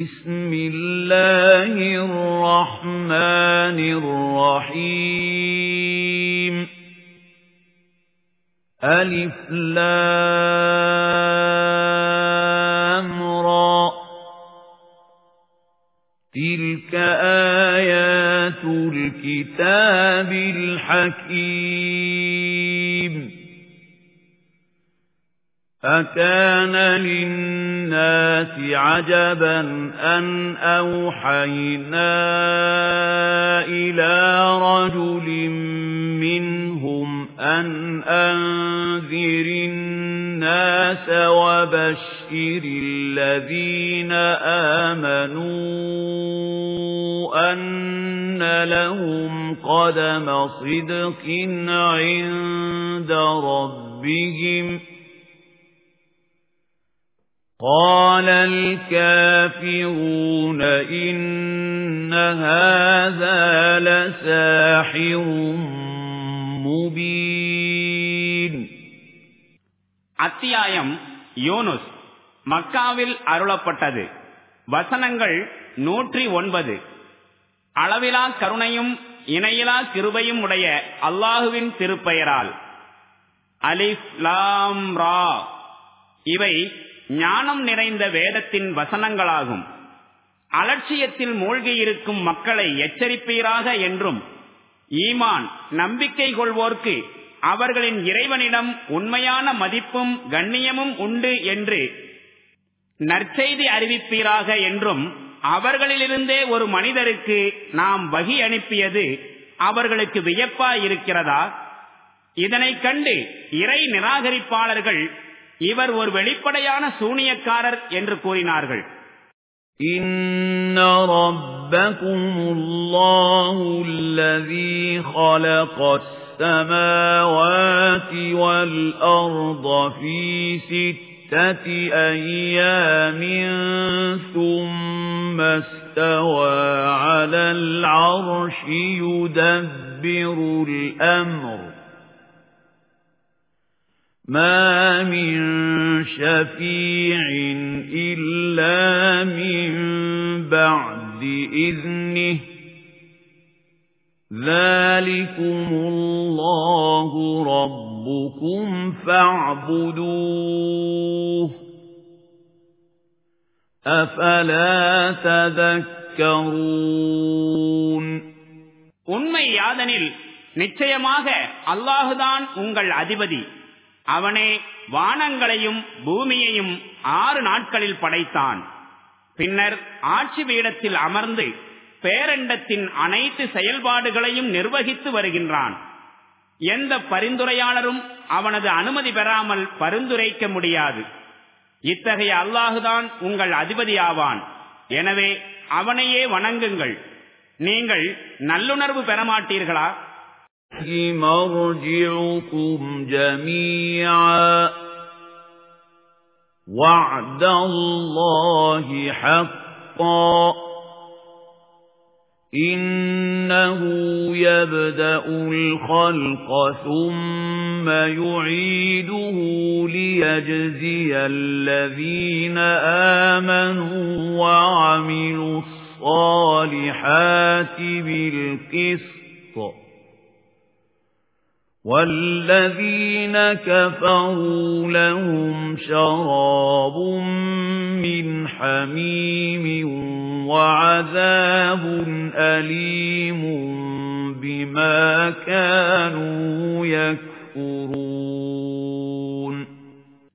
بسم الله الرحمن الرحيم. ألف لام را. تلك آيات الكتاب الحكيم. أكان للناس عجبا أن أوحينا إلى رجل منهم أن أنذر الناس وبشر الذين آمنوا أن لهم قدم صدق عند ربهم قال الكافرون إن هذا لساحر مبين அத்தியாயம் யூனுஸ் மக்காவில் அருளப்பட்டது வசனங்கள் நூற்றி ஒன்பது அளவிலா கருணையும் இணையிலா கிருபையும் உடைய அல்லாஹுவின் திருப்பெயரால் அலிஃப் லாம் ரா இவை ஞானம் நிறைந்த வேதத்தின் வசனங்களாகும். அலட்சியத்தில் மூழ்கியிருக்கும் மக்களை எச்சரிப்பீராக என்றும் ஈமான் நம்பிக்கை கொள்வோர்க்கு அவர்களின் இறைவனிடம் உண்மையான மதிப்பும் கண்ணியமும் உண்டு என்று நற்செய்தி அறிவிப்பீராக என்றும் அவர்களிலிருந்தே ஒரு மனிதருக்கு நாம் வகி அனுப்பியது அவர்களுக்கு வியப்பா இருக்கிறதா இதனை கண்டு இறை நிராகரிப்பாளர்கள் இவர் ஒரு வெளிப்படையான சூனியக்காரர் என்று கூறினார்கள் إن ربكم الله الذي خلق السماوات والأرض في ستة أيام ثم استوى على العرش يدبر الأمر ما من شفيع إلا من بعد إذنه ذلكم الله ربكم فاعبدوه أفلا تذكرون உண்மை யாதனில் நிச்சயமாக அல்லாஹுதான் உங்கள் அதிபதி அவனே வானங்களையும் பூமியையும் ஆறு நாட்களில் படைத்தான். பின்னர் ஆட்சி பீடத்தில் அமர்ந்து பேரண்டத்தின் அனைத்து செயல்பாடுகளையும் நிர்வகித்து வருகின்றான். எந்த பரிந்துரையாளரும் அவனது அனுமதி பெறாமல் பரிந்துரைக்க முடியாது. இத்தகைய அல்லாஹுதான் உங்கள் அதிபதியாவான். எனவே அவனையே வணங்குங்கள். நீங்கள் நல்லுணர்வு பெறமாட்டீர்களா مرجعكم جميعا. وعد الله حقا. إنه يبدأ الخلق ثم يعيده ليجزي الذين آمنوا وعملوا الصالحات بالقسط. والذين كفروا لهم شراب من حميم وعذاب أليم بما كانوا يكفرون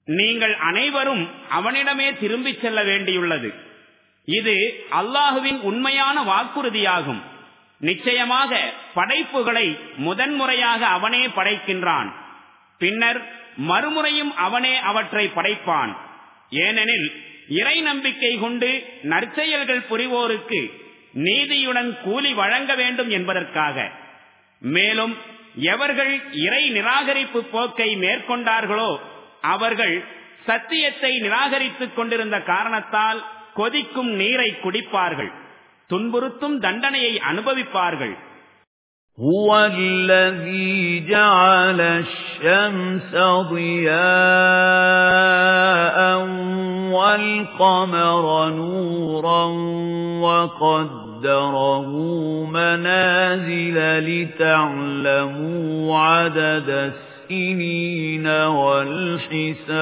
நீங்கள் அனைவரும் அவனிடமே திரும்பிச் செல்ல வேண்டியுள்ளது இது அல்லாஹுவின் உண்மையான வாக்குறுதியாகும் நிச்சயமாக படைப்புகளை முதன்முறையாக அவனே படைக்கின்றான். பின்னர் மறுமுறையும் அவனே அவற்றை படைப்பான். ஏனெனில் இறை நம்பிக்கை கொண்டு நற்செயல்கள் புரிவோருக்கு நீதியுடன் கூலி வழங்க வேண்டும் என்பதற்காக. மேலும் எவர்கள் இறை நிராகரிப்பு போக்கை மேற்கொண்டார்களோ அவர்கள் சத்தியத்தை நிராகரித்துக் கொண்டிருந்த காரணத்தால் கொதிக்கும் நீரை குடிப்பார்கள். துன்புறுத்தும் தண்டனையை அனுபவிப்பார்கள் هو الذي جعل الشمس ضياء وَالْقَمَرَ نُورًا وَقَدَّرَهُ مَنَازِلَ لِتَعْلَمُوا عَدَدَ السِّنِينَ وَالْحِسَابَ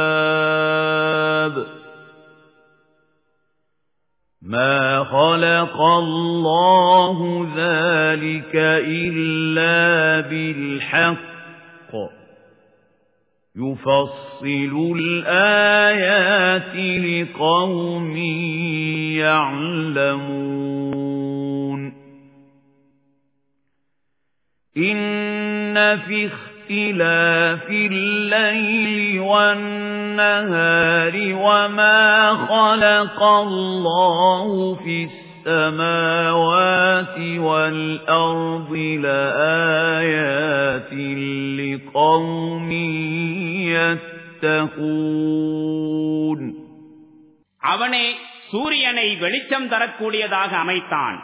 مَا خَلَقَ اللَّهُ ذَلِكَ إِلَّا بِالْحَقِّ. يُفَصِّلُ الْآيَاتِ لِقَوْمٍ يَعْلَمُونَ. إِنَّ فِي اخْتِلَافِ اللَّيْلِ وَالنَّهَارِ وَمَا خَلَقَ اللَّهُ فِي السَّمَاوَاتِ وَالْأَرْضِ لَآيَاتٍ لِقَوْمٍ يَتَّقُونَ அவனே சூரியனை வெளிச்சம் தரக்கூடியதாக அமைத்தான்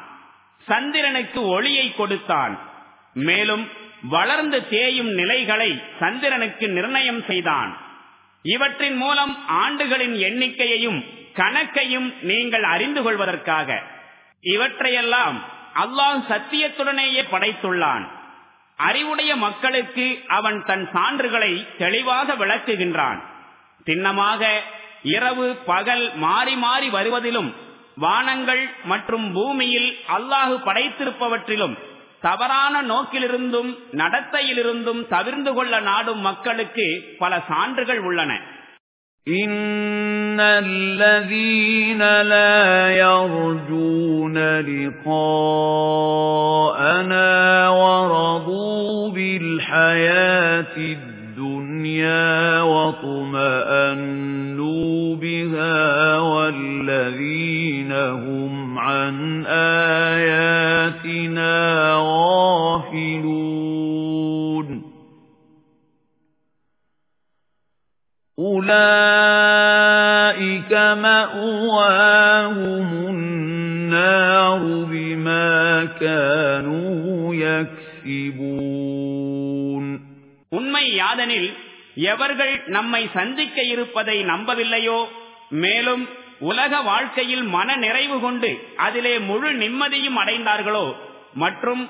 சந்திரனுக்கு ஒளியை கொடுத்தான் மேலும் வளர்ந்து தேயும் நிலைகளை சந்திரனுக்கு நிர்ணயம் செய்தான். இவற்றின் மூலம் ஆண்டுகளின் எண்ணிக்கையையும் கணக்கையும் நீங்கள் அறிந்து கொள்வதற்காக. இவற்றையெல்லாம் அல்லாஹ் சத்தியத்துடனேயே படைத்துள்ளான். அறிவுடைய மக்களுக்கு அவன் தன் சான்றுகளை தெளிவாக விளக்குகின்றான். சின்னமாக இரவு பகல் மாறி மாறி வருவதிலும் வானங்கள் மற்றும் பூமியில் அல்லாஹு படைத்திருப்பவற்றிலும் தவறான நோக்கிலிருந்தும் நடத்தையிலிருந்தும் தவிர்ந்து கொள்ள நாடும் மக்களுக்கு பல சான்றுகள் உள்ளன إِنَّ الَّذِينَ لَا يَرْجُونَ لِقَاءَنَا وَرَضُوا بِالْحَيَاةِ الدُّنْيَا وَاطْمَأَنُّوا بِهَا وَالَّذِينَ هُمْ عَنْ آيَاتِنَا أُولَئِكَ مَأْوَاهُمُ النَّارُ بِمَا كَانُوا يَكْسِبُونَ உண்மை யாதனில் எவர்கள் நம்மை சந்திக்க இருப்பதை நம்பவில்லையோ மேலும் உலக வாழ்க்கையில் மன நிறைவு கொண்டு அதிலே முழு நிம்மதியும் அடைந்தார்களோ மற்றும்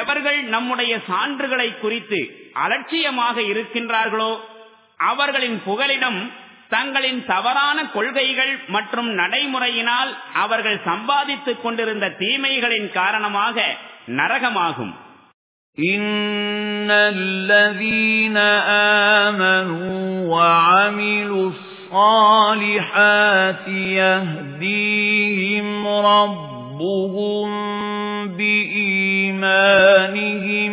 எவர்கள் நம்முடைய சான்றுகளை குறித்து அலட்சியமாக இருக்கின்றார்களோ அவர்களின் புகலிடம் தங்களின் தவறான கொள்கைகள் மற்றும் நடைமுறையினால் அவர்கள் சம்பாதித்துக் கொண்டிருந்த தீமைகளின் காரணமாக நரகமாகும் إِنَّ الَّذِينَ آمَنُوا وَعَمِلُوا الصَّالِحَاتِ يَهْدِيهِمْ رَبُّهُم بِإِيمَانِهِمْ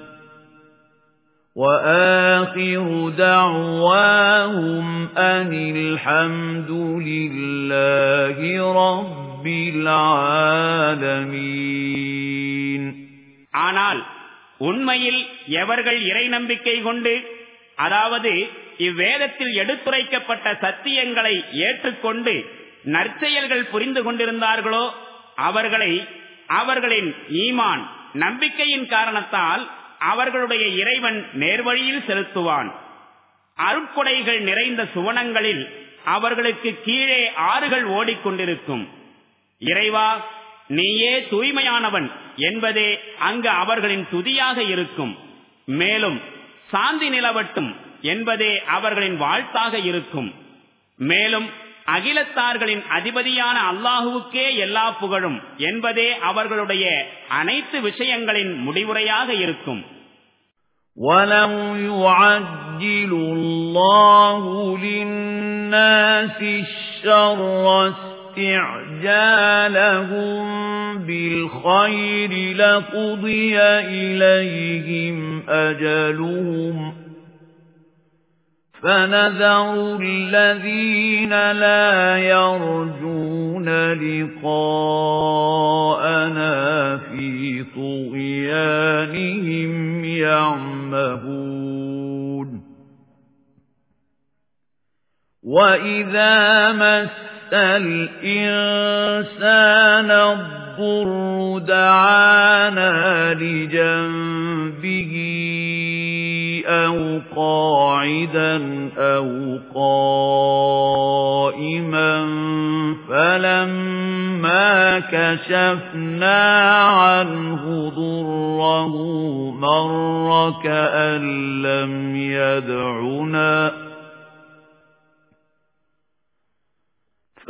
وآخر دعواهم أن الحمد لله رب العالمين ஆனால் உண்மையில் எவர்கள் இறை நம்பிக்கை கொண்டு அதாவது இவ்வேதத்தில் எடுத்துரைக்கப்பட்ட சத்தியங்களை ஏற்றுக்கொண்டு நற்செயல்கள் புரிந்து கொண்டிருந்தார்களோ அவர்களை அவர்களின் ஈமான் நம்பிக்கையின் காரணத்தால் அவர்களுடைய இறைவன் நேர்வழியில் செலுத்துவான். அருட்கொடைகள் நிறைந்த சுவனங்களில் அவர்களுக்கு கீழே ஆறுகள் ஓடிக்கொண்டிருக்கும். இறைவா நீயே தூய்மையானவன் என்பதே அங்கு அவர்களின் துதியாக இருக்கும். மேலும் சாந்தி நிலவட்டும் என்பதே அவர்களின் வாழ்த்தாக இருக்கும். மேலும் அகிலத்தார்களின் அதிபதியான அல்லாஹுவுக்கே எல்லா புகழும் என்பதே அவர்களுடைய அனைத்து விஷயங்களின் முடிவுரையாக இருக்கும் وَلَوْ يُعَجِّلُ اللَّهُ لِلنَّاسِ الشَّرَّ اسْتِعْجَالَهُم بِالْخَيْرِ لَقُضِيَ إِلَيْهِمْ أَجَلُهُمْ فَنَذَرُ الَّذِينَ لَا يَرْجُونَ لِقَاءَنَا فِي طُغْيَانِهِمْ يَعْمَهُونَ وَإِذَا مَسَّ الْإِنسَانَ الضُّرُّ دَعَانَا لِجَنبِهِ أَوْ قَاعِدًا أَوْ قَائِمًا فَلَمَّا كَشَفْنَا عَنْهُ ضُرَّهُ مَرَّ كَأَن لَّمْ يَدْعُنَا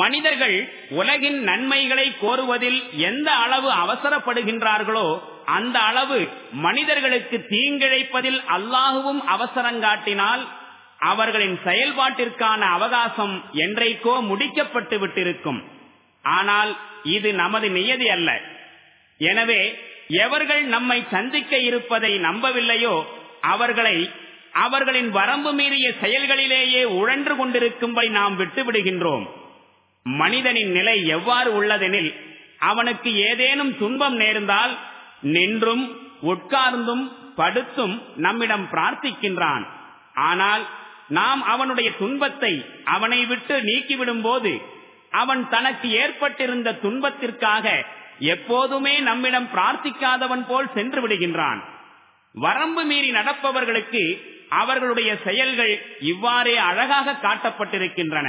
மனிதர்கள் உலகின் நன்மைகளை கோருவதில் எந்த அளவு அவசரப்படுகின்றார்களோ அந்த அளவு மனிதர்களுக்கு தீங்கிழைப்பதில் அல்லாஹுவும் அவசரங்காட்டினால் அவர்களின் செயல்பாட்டிற்கான அவகாசம் என்றைக்கோ முடிக்கப்பட்டு விட்டிருக்கும். ஆனால் இது நமது நியதி அல்ல. எனவே எவர்கள் நம்மை சந்திக்க இருப்பதை நம்பவில்லையோ அவர்களை அவர்களின் வரம்பு மீறிய செயல்களிலேயே உழன்று கொண்டிருக்கும்படி நாம் விட்டுவிடுகின்றோம். மனிதனின் நிலை எவ்வாறு உள்ளதெனில் அவனுக்கு ஏதேனும் துன்பம் நேர்ந்தால் நின்றும் உட்கார்ந்தும் படுத்தும் நம்மிடம் பிரார்த்திக்கின்றான். ஆனால் நாம் அவனுடைய துன்பத்தை அவனை விட்டு நீக்கிவிடும் போது அவன் தனக்கு ஏற்பட்டிருந்த துன்பத்திற்காக எப்போதுமே நம்மிடம் பிரார்த்திக்காதவன் போல் சென்று விடுகின்றான். வரம்பு மீறி நடப்பவர்களுக்கு அவர்களுடைய செயல்கள் இவ்வாறே அழகாக காட்டப்பட்டிருக்கின்றன.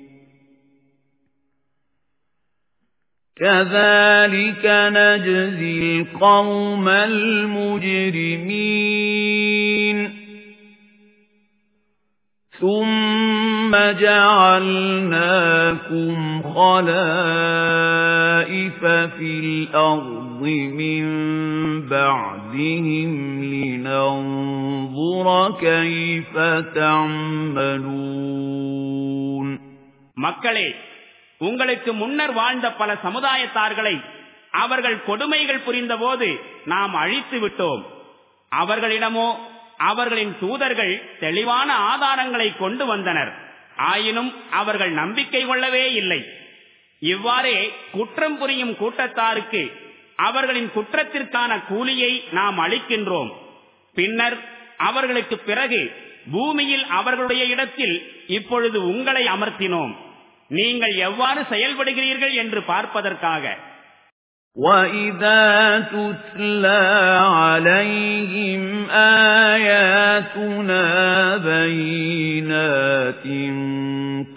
كَذَلِكَ نَجْزِي الْقَوْمَ الْمُجْرِمِينَ ثُمَّ جَعَلْنَاكُمْ خَلَائِفَ فِي الْأَرْضِ مِنْ بَعْدِهِمْ لِنَنظُرَ كَيْفَ تَعْمَلُونَ மக்களே உங்களுக்கு முன்னர் வாழ்ந்த பல சமுதாயத்தார்களை அவர்கள் கொடுமைகள் புரிந்தபோது நாம் அழித்து விட்டோம். அவர்களிடமோ அவர்களின் தூதர்கள் தெளிவான ஆதாரங்களை கொண்டு வந்தனர். ஆயினும் அவர்கள் நம்பிக்கை கொள்ளவே இல்லை. இவ்வாறே குற்றம் புரியும் கூட்டத்தாருக்கு அவர்களின் குற்றத்திற்கான கூலியை நாம் அளிக்கின்றோம். பின்னர் அவர்களுக்கு பிறகு பூமியில் அவர்களுடைய இடத்தில் இப்பொழுது உங்களை அமர்த்தினோம். நீங்கள் எவ்வாறு செயல்படுகிறீர்கள் என்று பார்ப்பதற்காக وَإِذَا تُتْلَى عَلَيْهِمْ آيَاتُنَا بَيِّنَاتٍ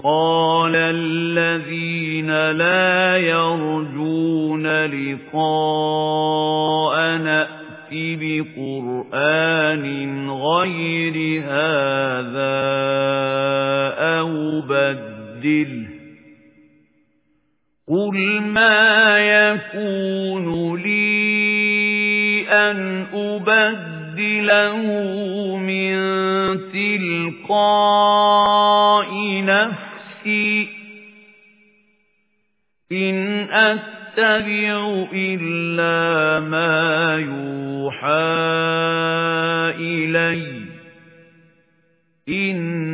قَالَ الَّذِينَ لَا يَرْجُونَ لِقَاءَنَا ائْتِ بِقُرْآنٍ غَيْرِ هَذَا أَوْ بَدِّلْهُ قُلْ مَا يَكُونُ لِي أَنْ أُبَدِّلَهُ مِنْ تِلْقَاءِ نَفْسِي إِنْ أَتَّبِعُ إِلَّا مَا يُوحَى إِلَيَّ إِنِّي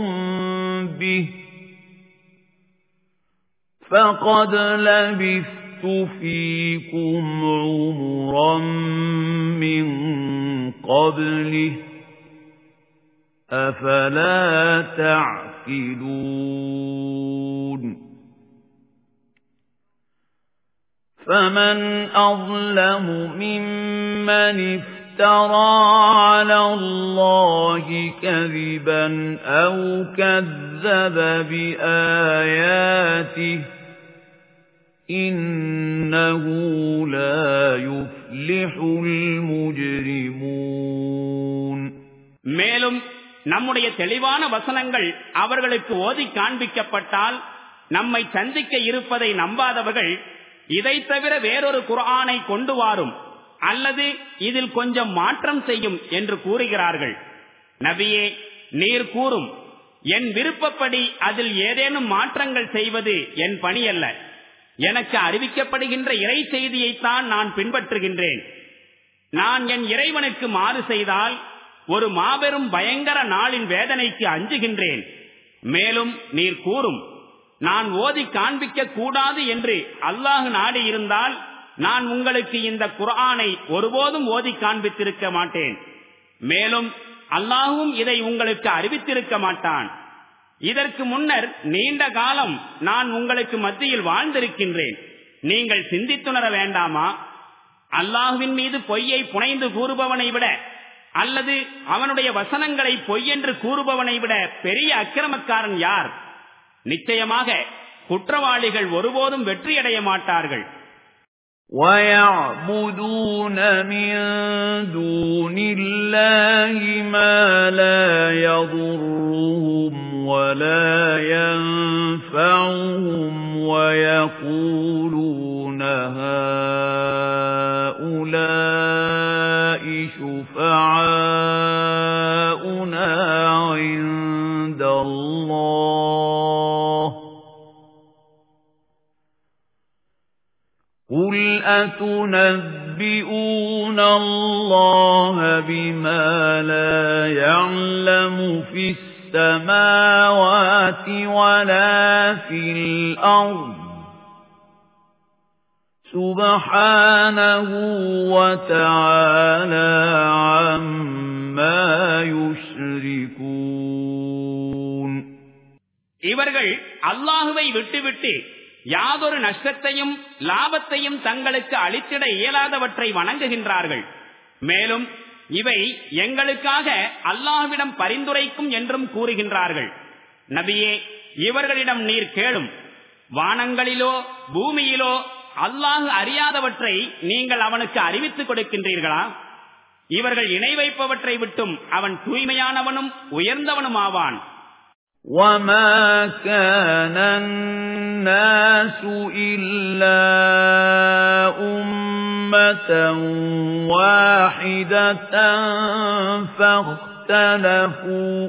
فَقَدْ لَبِثْتُ فِيكُمْ عُمُرًا مِنْ قَبْلِهِ أَفَلَا تَعْقِلُونَ فَمَنْ أَظْلَمُ مِمَّنِ افْتَرَى عَلَى اللَّهِ كَذِبًا أَوْ كَذَّبَ بِآيَاتِهِ إِنَّهُ لَا يُفْلِحُ الْمُجْرِمُونَ மேலும் நம்முடைய தெளிவான வசனங்கள் அவர்களுக்கு ஓதி காண்பிக்கப்பட்டால் நம்மை சந்திக்க இருப்பதை நம்பாதவர்கள் இதை தவிர வேறொரு குரானை கொண்டு வாரும் அல்லது இதில் கொஞ்சம் மாற்றம் செய்யும் என்று கூறுகிறார்கள் நபியே நீர் கூறும் என் விருப்பப்படி அதில் ஏதேனும் மாற்றங்கள் செய்வது என் பணி அல்ல எனக்கு அறிவிக்கப்படுகின்ற இறை செய்தியைத்தான் நான் பின்பற்றுகின்றேன். நான் என் இறைவனுக்கு மாறு செய்தால் ஒரு மாபெரும் பயங்கர நாளின் வேதனைக்கு அஞ்சுகின்றேன். மேலும் நீர் கூறும் நான் ஓதி காண்பிக்க கூடாது என்று அல்லாஹு நாடி இருந்தால் நான் உங்களுக்கு இந்த குரானை ஒருபோதும் ஓதி காண்பித்திருக்க மாட்டேன். மேலும் அல்லாஹும் இதை உங்களுக்கு அறிவித்திருக்க மாட்டான். இதற்கு முன்னர் நீண்ட காலம் நான் உங்களுக்கு மத்தியில் வாழ்ந்திருக்கின்றேன் நீங்கள் சிந்தித்துணர வேண்டாமா அல்லாஹுவின் மீது பொய்யை புனைந்து கூறுபவனை விட அல்லது அவனுடைய வசனங்களை பொய்யென்று கூறுபவனை விட பெரிய அக்கிரமக்காரன் யார் நிச்சயமாக குற்றவாளிகள் ஒருபோதும் வெற்றியடைய மாட்டார்கள் وَيَعْبُدُونَ مِن دُونِ اللَّهِ مَا لَا يَضُرُّهُمْ وَلَا يَنفَعُهُمْ وَيَقُولُونَ هَؤُلَاءِ شُفَعَاؤُنَا عِندَ اللَّهِ قُلْ أَتُنَبِّئُونَ اللَّهَ بِمَا لَا يَعْلَمُ فِي السَّمَاوَاتِ وَلَا فِي الْأَرْضِ سُبْحَانَهُ وَتَعَالَى عَمَّا يُشْرِكُونَ இவர்கள் அல்லாஹுவை விட்டுவிட்டு யாதொரு நஷ்டத்தையும் லாபத்தையும் தங்களுக்கு அளித்திட இயலாதவற்றை வணங்குகின்றார்கள் மேலும் இவை எங்களுக்காக அல்லாஹ்விடம் பரிந்துரைக்கும் என்றும் கூறுகின்றார்கள். நபியே இவர்களிடம் நீர் கேளும். வானங்களிலோ பூமியிலோ அல்லாஹு அறியாதவற்றை நீங்கள் அவனுக்கு அறிவித்துக் கொடுக்கின்றீர்களா? இவர்கள் இணை வைப்பவற்றை விட்டும் அவன் தூய்மையானவனும் உயர்ந்தவனும் ஆவான் وَمَا كَانَ النَّاسُ إِلَّا أُمَّةً وَاحِدَةً فَاخْتَلَفُوا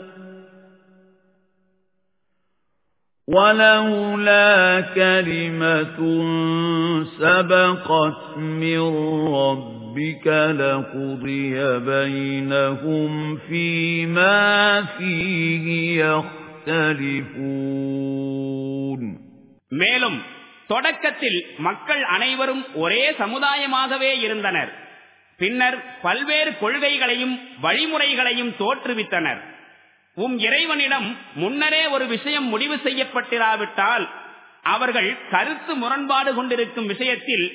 وَلَوْلَا كَلِمَةٌ سَبَقَتْ مِنْ رَبِّكَ لَقُضِيَ بَيْنَهُمْ فِيمَا فِيهِ يَخْتَلِفُونَ மேலும் தொடக்கத்தில் மக்கள் அனைவரும் ஒரே சமுதாயமாகவே இருந்தனர் பின்னர் பல்வேறு கொள்கைகளையும் வழிமுறைகளையும் தோற்றுவித்தனர் உம் இறைவனிடம் முன்னரே ஒரு விஷயம் முடிவு செய்யப்பட்டிராவிட்டால் அவர்கள் கருத்து முரண்பாடு கொண்டிருக்கும் விஷயத்தில்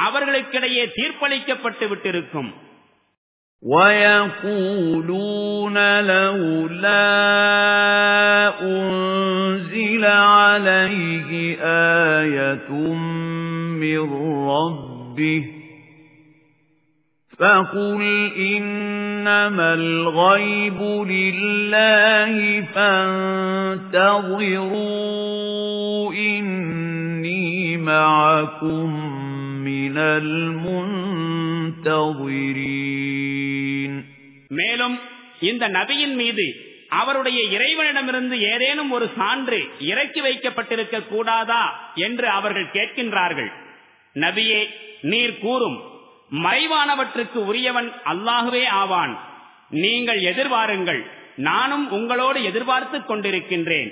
அவர்களுக்கிடையே தீர்ப்பளிக்கப்பட்டு விட்டிருக்கும் وَيَقُولُونَ لَوْلَا أُنْزِلَ عَلَيْهِ آيَةٌ مِّن رَّبِّهِ فَقُلْ إِنَّمَا الْغَيْبُ لِلَّهِ فَانتَظِرُوا إِنِّي مَعَكُمْ مِنَ الْمُنْتَظِرِينَ மேலும் இந்த நபியின் மீது அவருடைய இறைவனிடமிருந்து ஏதேனும் ஒரு சான்று இறக்கி வைக்கப்பட்டிருக்க கூடாதா என்று அவர்கள் கேட்கின்றார்கள். நபியே நீர் கூறும் மறைவானவற்றுக்கு உரியவன் அல்லாகவே ஆவான். நீங்கள் எதிர்பாருங்கள் நானும் உங்களோடு எதிர்பார்த்துக் கொண்டிருக்கின்றேன்.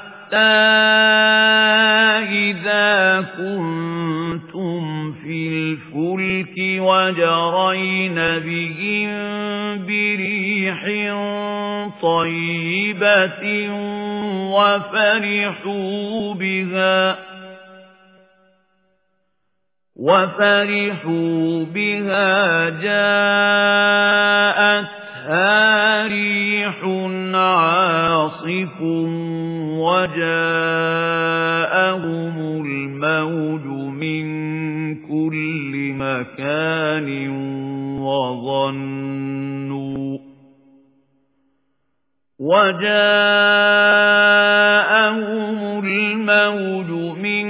إِذَا كُنتُمْ فِي الْفُلْكِ وَجَرَيْنَ بِهِم بِرِيحٍ طَيِّبَةٍ وَفَرِحُوا بِهَا وَفَرِحُوا بِهَا جَاءَتْهَا رِيحٌ عَاصِفٌ وَجَاءَهُمُ الْمَوْجُ مِنْ كُلِّ مَكَانٍ وَظَنُّوا وَجَاءَهُمُ الْمَوْجُ مِنْ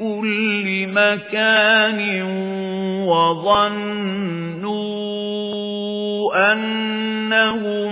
كُلِّ مَكَانٍ وَظَنُّوا أَنَّهُمْ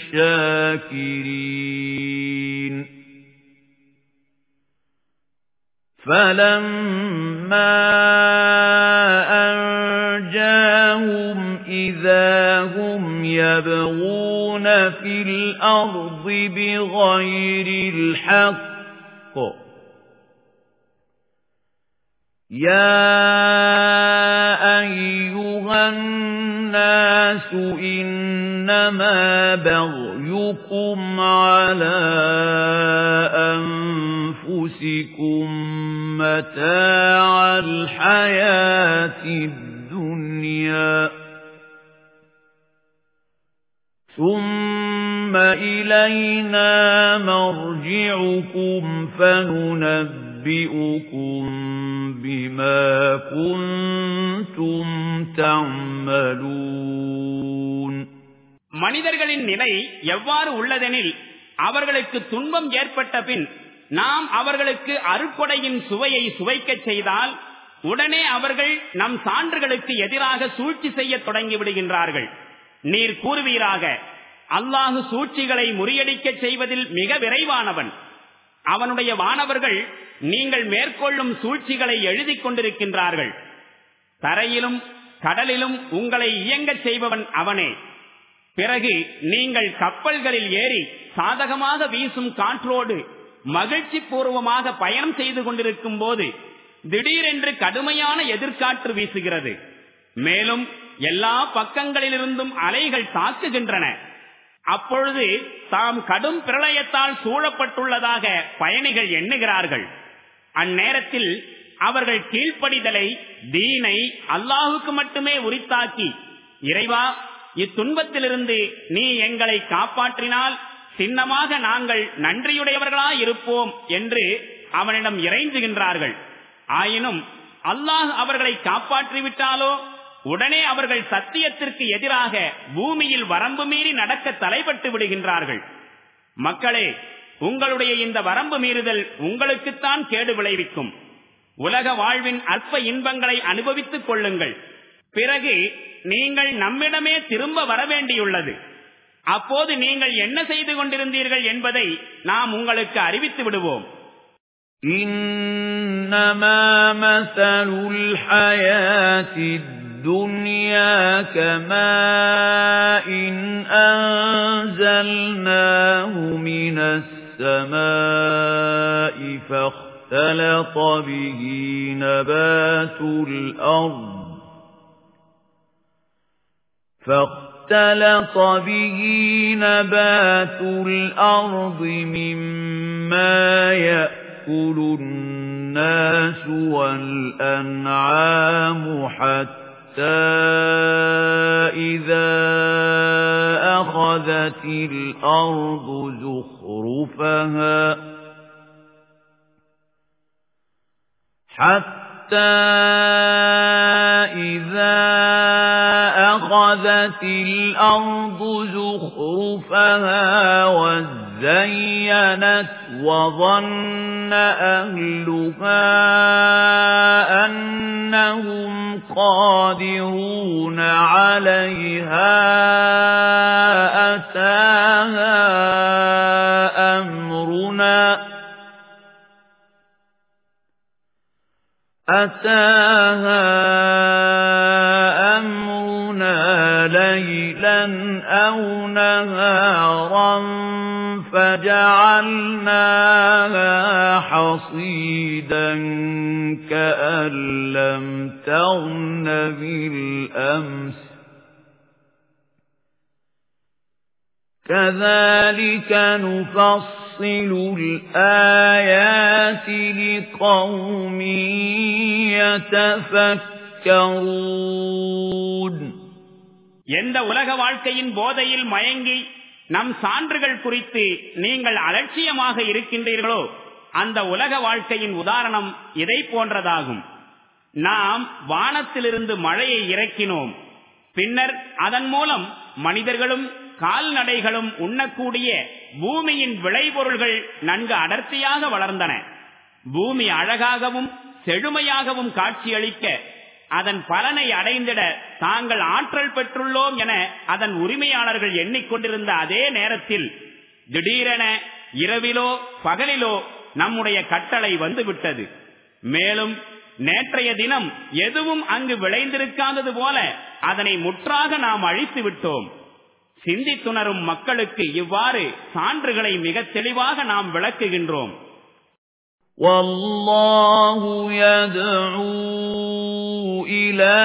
الشَّاكِرِينَ فَلَمَّا أَنْجَاهُمْ إِذَا هُمْ يَبْغُونَ فِي الْأَرْضِ بِغَيْرِ الْحَقِّ يَا أَيُّهَا النَّاسُ إِنَّمَا بَغْيُكُمْ عَلَى أَنفُسِكُم مَّتَاعَ الْحَيَاةِ الدُّنْيَا ثُمَّ إِلَيْنَا مَرْجِعُكُمْ فَنُنَبِّئُكُم بِمَا كُنتُمْ تَعْمَلُونَ மனிதர்களின் நிலை எவ்வாறு உள்ளதெனில் அவர்களுக்கு துன்பம் ஏற்பட்ட பின் நாம் அவர்களுக்கு அருக்கொடையின் சுவையை சுவைக்கச் செய்தால் உடனே அவர்கள் நம் சான்றுகளுக்கு எதிராக சூழ்ச்சி செய்ய தொடங்கி விடுகின்றார்கள் நீர் கூறுவீராக அல்லாஹு சூழ்ச்சிகளை முறியடிக்க செய்வதில் மிக விரைவானவன் அவனுடைய வானவர்கள் நீங்கள் மேற்கொள்ளும் சூழ்ச்சிகளை எழுதி கொண்டிருக்கின்றார்கள். தரையிலும் கடலிலும் உங்களை இயங்கச் செய்பவன் அவனே. பிறகு நீங்கள் கப்பல்களில் ஏறி சாதகமாக வீசும் காற்றோடு மகிழ்ச்சி பூர்வமாக பயணம் செய்து கொண்டிருக்கும் போது திடீரென்று கடுமையான எதிர்காற்று வீசுகிறது. மேலும் எல்லா பக்கங்களிலிருந்தும் அலைகள் தாக்குகின்றன. அப்பொழுது தாம் கடும் பிரளயத்தால் சூழப்பட்டுள்ளதாக பயணிகள் எண்ணுகிறார்கள். அந்நேரத்தில் அவர்கள் கீழ்ப்படிதலை தீனை அல்லாஹுக்கு மட்டுமே உரித்தாக்கி இறைவா இத்துன்பத்திலிருந்து நீ எங்களை காப்பாற்றினால் சின்னமாக நாங்கள் நன்றியுடையவர்களாயிருப்போம் என்று அவனிடம் இறைஞ்சுகின்றார்கள். ஆயினும் அல்லாஹ் அவர்களை காப்பாற்றிவிட்டாலோ? உடனே அவர்கள் சத்தியத்திற்கு எதிராக பூமியில் வரம்பு மீறி நடக்க தலைப்பட்டு விடுகின்றார்கள் மக்களே உங்களுடைய இந்த வரம்பு மீறுதல் உங்களுக்குத்தான் கேடு விளைவிக்கும் உலக வாழ்வின் அற்ப இன்பங்களை அனுபவித்துக் கொள்ளுங்கள் பிறகு நீங்கள் நம்மிடமே திரும்ப வர வேண்டியுள்ளது அப்போது நீங்கள் என்ன செய்து கொண்டிருந்தீர்கள் என்பதை நாம் உங்களுக்கு அறிவித்து விடுவோம் إنما مثل الحياة الدنيا كماء أنزلناه من السماء فاختلط به نبات الأرض فاختلط به نبات الأرض مما يأكل الناس والأنعام حتى إذا أخذت الأرض زخرفها حتى إذا أخذت الأرض زخرفها وزينت وظن أهلها أنهم قادرون عليها أتاها أمرنا أتاها أمرنا ليلا أو نهارا فجعلناها حصيدا كأن لم تغن بالأمس. كذلك نفصل الآيات لقوم يتفكرون எந்த உலக வாழ்க்கையின் போதையில் மயங்கி நம் சான்றுகள் குறித்து நீங்கள் அலட்சியமாக இருக்கின்றீர்களோ அந்த உலக வாழ்க்கையின் உதாரணம் இதை போன்றதாகும் நாம் வானத்திலிருந்து மழையை இறக்கினோம் பின்னர் அதன் மூலம் மனிதர்களும் கால்நடைகளும் உண்ணக்கூடிய பூமியின் விளைபொருள்கள் நன்கு அடர்த்தியாக வளர்ந்தன. பூமி அழகாகவும் செழுமையாகவும் காட்சியளிக்க அதன் பலனை அடைந்திட தாங்கள் ஆற்றல் பெற்றுள்ளோம் என அதன் உரிமையாளர்கள் எண்ணிக்கொண்டிருந்த அதே நேரத்தில் திடீரென இரவிலோ பகலிலோ நம்முடைய கட்டளை வந்துவிட்டது. மேலும் நேற்றைய தினம் எதுவும் அங்கு விளைந்திருக்காதது போல அதனை முற்றாக நாம் அழித்து விட்டோம் சிந்தித்துணரும் மக்களுக்கு இவ்வாறு சான்றுகளை மிகத் தெளிவாக நாம் விளக்குகின்றோம் والله يدعو إلى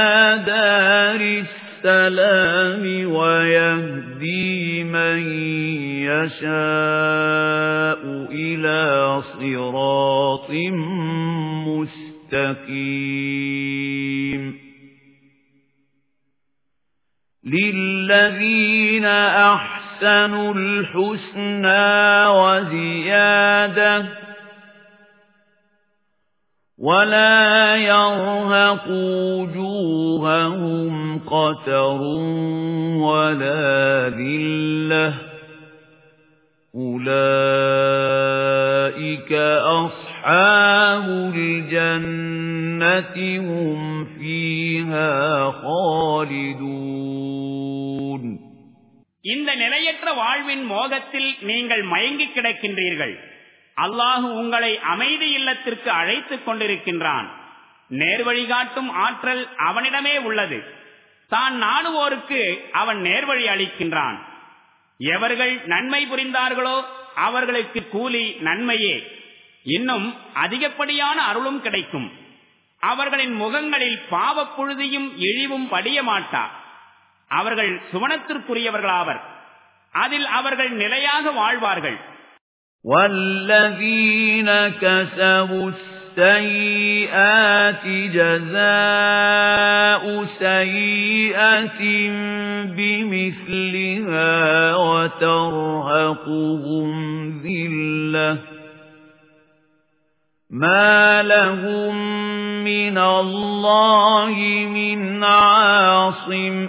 دار السلام ويهدي من يشاء إلى صراط مستقيم للذين أحسنوا الحسنى وزيادة ولا يرهق وجوههم قتر ولا ذلة أولئك أصحاب الجنة هم فيها خالدون இந்த நிலையற்ற வாழ்வின் மோகத்தில் நீங்கள் மயங்கி கிடக்கின்றீர்கள் அல்லாஹு உங்களை அமைதி இல்லத்திற்கு அழைத்துக் கொண்டிருக்கின்றான் நேர்வழி காட்டும் ஆற்றல் அவனிடமே உள்ளது தான் நாடுவோருக்கு அவன் நேர்வழி அளிக்கின்றான் எவர்கள் நன்மை புரிந்தார்களோ அவர்களுக்கு கூலி நன்மையே இன்னும் அதிகப்படியான அருளும் கிடைக்கும் அவர்களின் முகங்களில் பாவப்புழுதியும் இழிவும் படிய மாட்டா அவர்கள் சுவனத்திற்குரியவர்களாவர் அதில் அவர்கள் நிலையாக வாழ்வார்கள் والذين كسبوا السيئات جزاء سيئة بمثلها وترهقهم ذلة ما لهم من الله من عاصم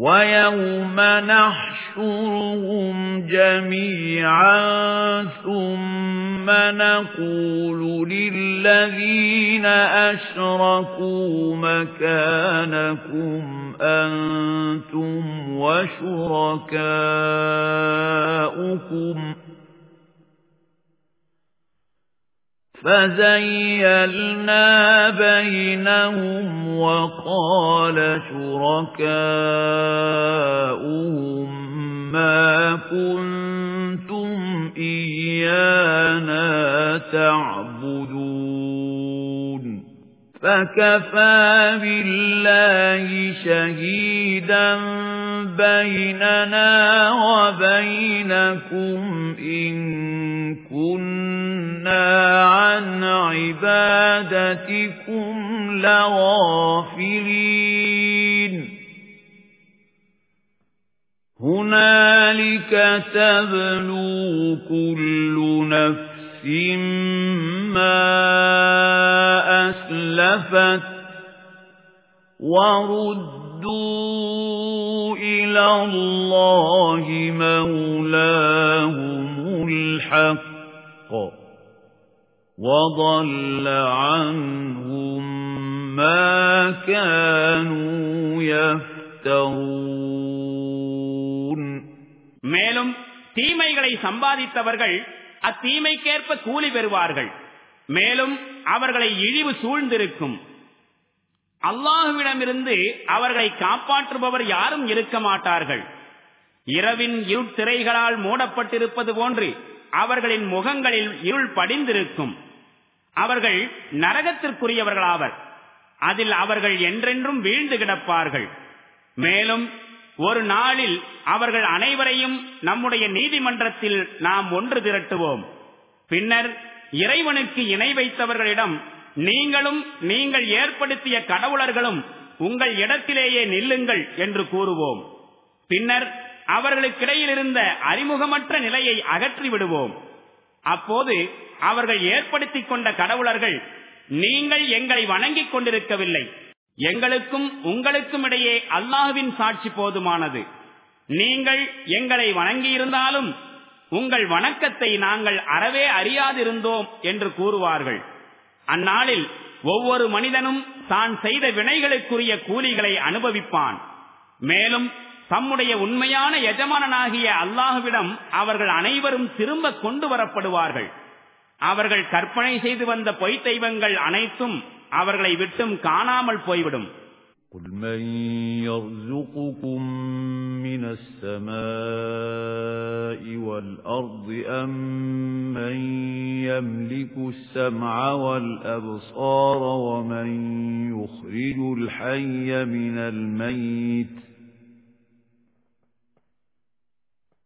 وَيَوْمَ نَحْشُرُهُمْ جَمِيعًا ثُمَّ نَقُولُ لِلَّذِينَ أَشْرَكُوا مَكَانَكُمْ أَنْتُمْ وَشُرَكَاؤُكُمْ فَزَيَّلْنَا بَيْنَهُمْ وَقَالَ شُرَكَاؤُهُم مَّا كُنتُمْ إِيَّانَا تَعْبُدُونَ فَكَفَى بِاللَّهِ شَهِيدًا بَيْنَنَا وَبَيْنَكُمْ إِن كُنَّا عَن عِبَادَتِكُمْ لَغَافِلِينَ هُنَالِكَ تَبْلُو كُلُّ نَفْسٍ مَا أَسْلَفَتْ وَرُدُّوا إِلَى اللَّهِ مَوْلَاهُمُ الْحَقِّ وَضَلَّ عَنْهُمْ مَا كَانُوا يَفْتَرُونَ மேலும் தீமைகளை சம்பாதித்தவர்கள் அத்தீமைக்கேற்ப கூலி பெறுவார்கள். மேலும் அவர்களை இழிவு சூழ்ந்திருக்கும். அல்லாஹுவிடமிருந்து அவர்களை காப்பாற்றுபவர் யாரும் இருக்க மாட்டார்கள். இரவின் இருட்திரைகளால் மூடப்பட்டிருப்பது போன்று அவர்களின் முகங்களில் இருள் படிந்திருக்கும். அவர்கள் நரகத்திற்குரியவர்களாவர். அதில் அவர்கள் என்றென்றும் வீழ்ந்து கிடப்பார்கள். மேலும் ஒரு நாளில் அவர்கள் அனைவரையும் நம்முடைய நீதிமன்றத்தில் நாம் ஒன்று திரட்டுவோம். பின்னர் இறைவனுக்கு இணை வைத்தவர்களிடம் நீங்களும் நீங்கள் ஏற்படுத்திய கடவுளர்களும் உங்கள் இடத்திலேயே நில்லுங்கள் என்று கூறுவோம். பின்னர் அவர்களுக்கிடையில் இருந்த அறிமுகமற்ற நிலையை அகற்றி விடுவோம். அப்போது அவர்கள் ஏற்படுத்திக் கொண்ட கடவுளர்கள் நீங்கள் எங்களை வணங்கிக் கொண்டிருக்கவில்லை. எங்களுக்கும் உங்களுக்கும் இடையே அல்லாஹுவின் சாட்சி போதுமானது. நீங்கள் எங்களை வணங்கியிருந்தாலும் உங்கள் வணக்கத்தை நாங்கள் அறவே அறியாதிருந்தோம் என்று கூறுவார்கள். அந்நாளில் ஒவ்வொரு மனிதனும் தான் செய்த வினைகளுக்குரிய கூலிகளை அனுபவிப்பான். மேலும் தம்முடைய உண்மையான எஜமானனாகிய அல்லாஹுவிடம் அவர்கள் அனைவரும் திரும்ப கொண்டு வரப்படுவார்கள். அவர்கள் கற்பனை செய்து வந்த பொய் தெய்வங்கள் அனைத்தும் அவர்களை விட்டும் காணாமல் போய்விடும் قل من يرزقكم من السماء والأرض أم من يملك السمع والأبصار ومن يخرج الحي من الميت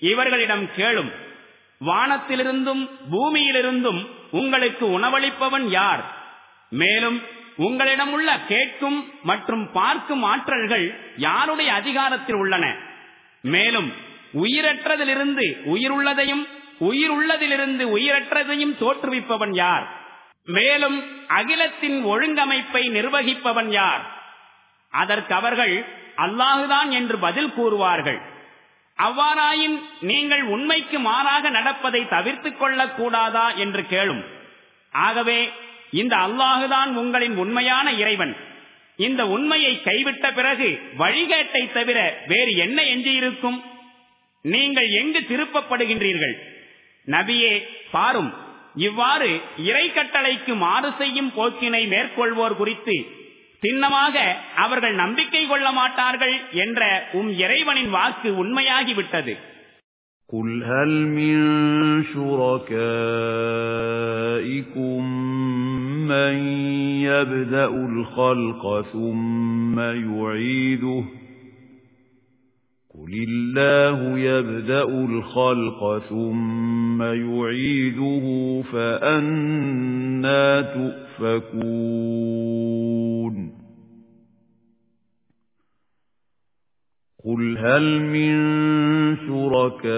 இவர்களிடம் கேளும். வானத்திலிருந்தும் பூமியிலிருந்தும் உங்களுக்கு உணவளிப்பவன் யார்? மேலும் உங்களிடம் உள்ள கேட்கும் மற்றும் பார்க்கும் ஆற்றல்கள் யாருடைய அதிகாரத்தில் உள்ளன? மேலும் உயிரற்றதிலிருந்து உயிருள்ளதையும் உயிருள்ளதிலிருந்து உயிரற்றதையும் தோற்றுவிப்பவன் யார்? மேலும் அகிலத்தின் ஒழுங்கமைப்பை நிர்வகிப்பவன் யார்? அதற்கு அவர்கள் அல்லாஹுதான் என்று பதில் கூறுவார்கள். அவ்வாறாயின் நீங்கள் உண்மைக்கு மாறாக நடப்பதை தவிர்த்துக் கொள்ளக் கூடாதா என்று கேளும். ஆகவே இந்த அல்லாஹுதான் உங்களின் உண்மையான இறைவன். இந்த உண்மையை கைவிட்ட பிறகு வழிகேட்டை தவிர வேறு என்ன எஞ்சியிருக்கும்? நீங்கள் எங்கு திருப்பப்படுகின்றீர்கள்? நபியே பாரும். இவ்வாறு இறை கட்டளைக்கு மாறு செய்யும் போக்கினை மேற்கொள்வோர் குறித்து சின்னமாக அவர்கள் நம்பிக்கை கொள்ள மாட்டார்கள் என்ற உம் இறைவனின் வாக்கு உண்மையாகிவிட்டது قُلْ هَلْ مِن شُرَكَائِكُم مَّن يَبْدَأُ الْخَلْقَ ثُمَّ يُعِيدُهُ قُلِ اللَّهُ يَبْدَأُ الْخَلْقَ ثُمَّ يُعِيدُهُ فَأَنَّى تُؤْفَكُونَ قُلْ هَلْ مِن شُرَكَائِكُم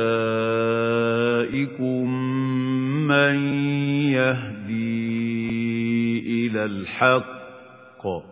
مَّن يَهْدِي إِلَى الْحَقِّ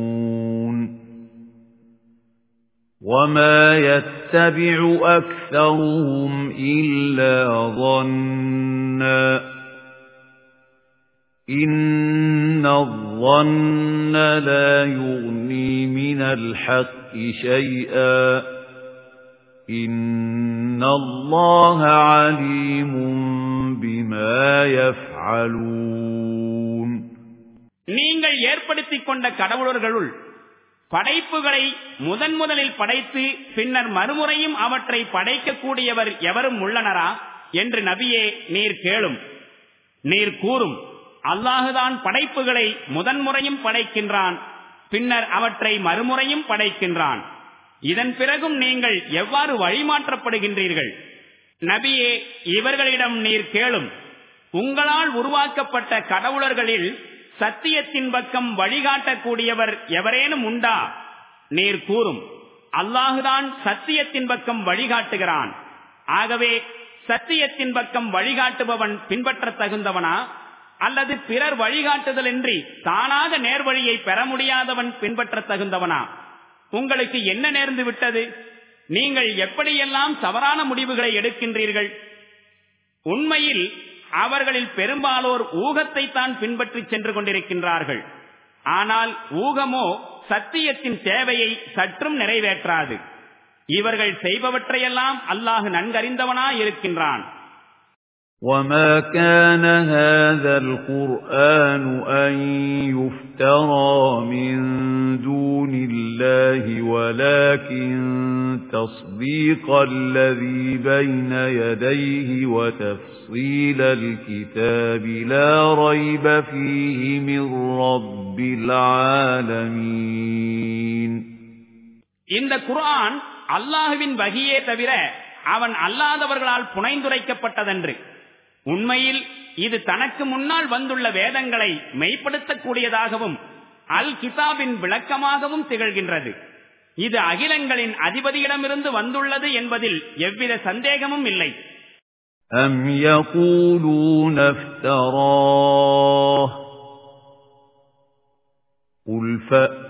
وَمَا يَتَّبِعُ أَكْثَرُهُمْ إِلَّا ظَنًّا إِنَّ الظَّنَّ لَا يُغْنِي مِنَ الْحَقِّ شَيْئًا إِنَّ اللَّهَ عَلِيمٌ بِمَا يَفْعَلُونَ நீங்கள் ஏற்படுத்திக் கொண்ட கடவுளர்களுள் படைப்புகளை முதன் முதலில் படைத்து பின்னர் மறுமுறையும் அவற்றை படைக்கக்கூடியவர் எவரும் உள்ளனரா என்று நபியே நீர் கேளும் நீர் கூறும். அல்லாஹுதான் படைப்புகளை முதன்முறையும் படைக்கின்றான் பின்னர் அவற்றை மறுமுறையும் படைக்கின்றான். இதன் பிறகும் நீங்கள் எவ்வாறு வழிமாற்றப்படுகின்றீர்கள்? நபியே இவர்களிடம் நீர் கேளும். உங்களால் உருவாக்கப்பட்ட கடவுளர்களில் சத்தியத்தின் பக்கம் வழிகாட்டக்கூடியவர் எவரேனும் உண்டா? நீர் கூறும். அல்லாஹுதான் சத்தியத்தின் பக்கம் வழிகாட்டுகிறான். ஆகவே சத்தியத்தின் பக்கம் வழிகாட்டுபவன் பின்பற்ற தகுந்தவனா அல்லது பிறர் வழிகாட்டுதலின்றி தானாக நேர்வழியை பெற முடியாதவன் பின்பற்ற தகுந்தவனா உங்களுக்கு என்ன நேர்ந்து விட்டது? நீங்கள் எப்படியெல்லாம் தவறான முடிவுகளை எடுக்கின்றீர்கள்? உண்மையில் அவர்களில் பெரும்பாலோர் ஊகத்தை தான் பின்பற்றி சென்று கொண்டிருக்கின்றார்கள். ஆனால் ஊகமோ சத்தியத்தின் தேவையை சற்றும் நிறைவேற்றாது. இவர்கள் செய்பவற்றையெல்லாம் அல்லாஹு நன்கறிந்தவனாய் இருக்கின்றான் وَمَا كَانَ هَذَا الْقُرْآنُ أَن يُفْتَرَى مِن دُونِ اللَّهِ وَلَكِن تَصْدِيقَ الَّذِي بَيْنَ يَدَيْهِ وَتَفْصِيلَ الْكِتَابِ لَا رَيْبَ فِيهِ مِن رَّبِّ الْعَالَمِينَ இந்த குர்ஆன் அல்லாஹ்வின் வகியே தவிர அவன் அல்லாதவர்களால் புனைந்துரைக்கப்பட்டதன்று உண்மையில் இது தனக்கு முன்னால் வந்துள்ள வேதங்களை மெய்ப்படுத்தக்கூடியதாகவும் அல் கிதாபின் விளக்கமாகவும் திகழ்கின்றது இது அகிலங்களின் அதிபதியிடமிருந்து வந்துள்ளது என்பதில் எவ்வித சந்தேகமும் இல்லை أَمْ يَقُولُونَ افْتَرَاهُ قُلْ فَأْتُوا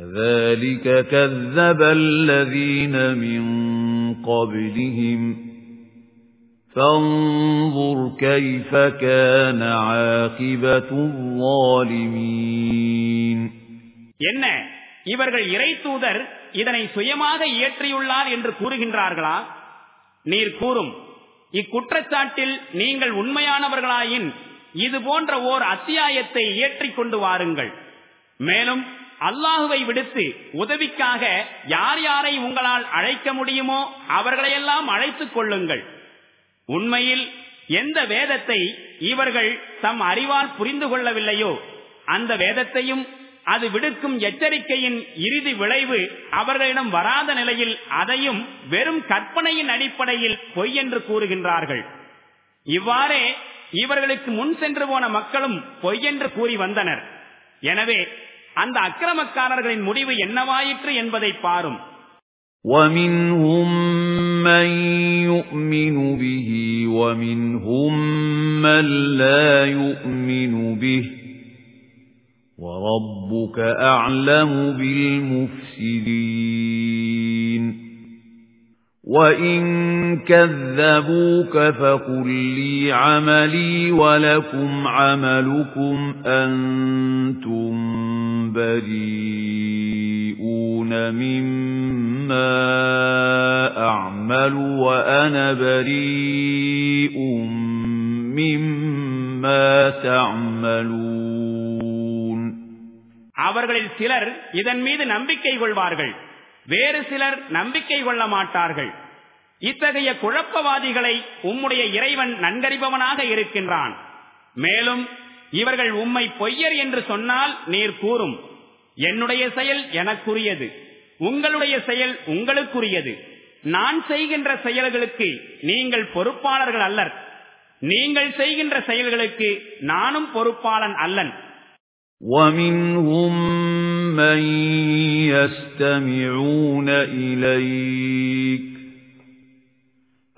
كَذَلِكَ كَذَّبَ الَّذِينَ مِن قَبْلِهِمْ فَانظُرْ كَيْفَ كَانَ عَاقِبَةُ الظَّالِمِينَ என்ன இவர்கள் இறை தூதர் இதனை சுயமாக இயற்றியுள்ளார் என்று கூறுகின்றார்களா நீர் கூறும் இக்குற்றச்சாட்டில் நீங்கள் உண்மையானவர்களாயின் இது போன்ற ஓர் அத்தியாயத்தை இயற்றிக் கொண்டு வாருங்கள் மேலும் அல்லாஹுவை விடுத்து உதவிக்காக யார் யாரை உங்களால் அழைக்க முடியுமோ அவர்களையெல்லாம் அழைத்துக் கொள்ளுங்கள். உண்மையில் எந்த வேதத்தை இவர்கள் தம் அறிவால் புரிந்து கொள்ளவில்லையோ அந்த வேதத்தையும் அது விடுக்கும் எச்சரிக்கையின் இறுதி விளைவு அவர்களிடம் வராத நிலையில் அதையும் வெறும் கற்பனையின் அடிப்படையில் பொய் என்று கூறுகின்றார்கள். இவ்வாறே இவர்களுக்கு முன் சென்று போன மக்களும் பொய் என்று கூறி வந்தனர். எனவே அந்த அக்கிரமக்காரர்களின் முடிவு என்னவாயிற்று என்பதை பாரும் وَمِنْهُمْ مَنْ يُؤْمِنُ بِهِ وَمِنْهُمْ مَنْ لَا يُؤْمِنُ بِهِ وَرَبُّكَ أَعْلَمُ بِالْمُفْسِدِينَ وَإِن كَذَّبُوكَ فَقُل لِّي عَمَلِي وَلَكُمْ عَمَلُكُمْ أَنتُم بَرِيئُونَ مِمَّا أَعْمَلُ وَأَنَا بَرِيءٌ مِّمَّا تَعْمَلُونَ அவர்களில் சிலர் இதன் மீது நம்பிக்கை கொள்வார்கள் வேறு சிலர் நம்பிக்கை கொள்ள மாட்டார்கள் இத்தகைய குழப்பவாதிகளை உம்முடைய இறைவன் நன்கறிபவனாக இருக்கின்றான் மேலும் இவர்கள் உம்மை பொய்யர் என்று சொன்னால் நீர் கூறும் என்னுடைய செயல் எனக்குரியது உங்களுடைய செயல் உங்களுக்குரியது நான் செய்கின்ற செயல்களுக்கு நீங்கள் பொறுப்பாளர்கள் அல்லர் நீங்கள் செய்கின்ற செயல்களுக்கு நானும் பொறுப்பாளன் அல்லன் وَمِنْهُمْ مَنْ يَسْتَمِعُونَ إِلَيْكَ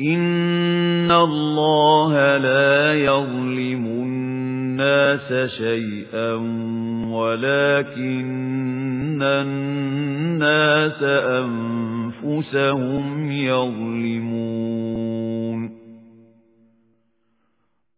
إِنَّ اللَّهَ لَا يَظْلِمُ النَّاسَ شَيْئًا وَلَكِنَّ النَّاسَ أَنفُسَهُمْ يَظْلِمُونَ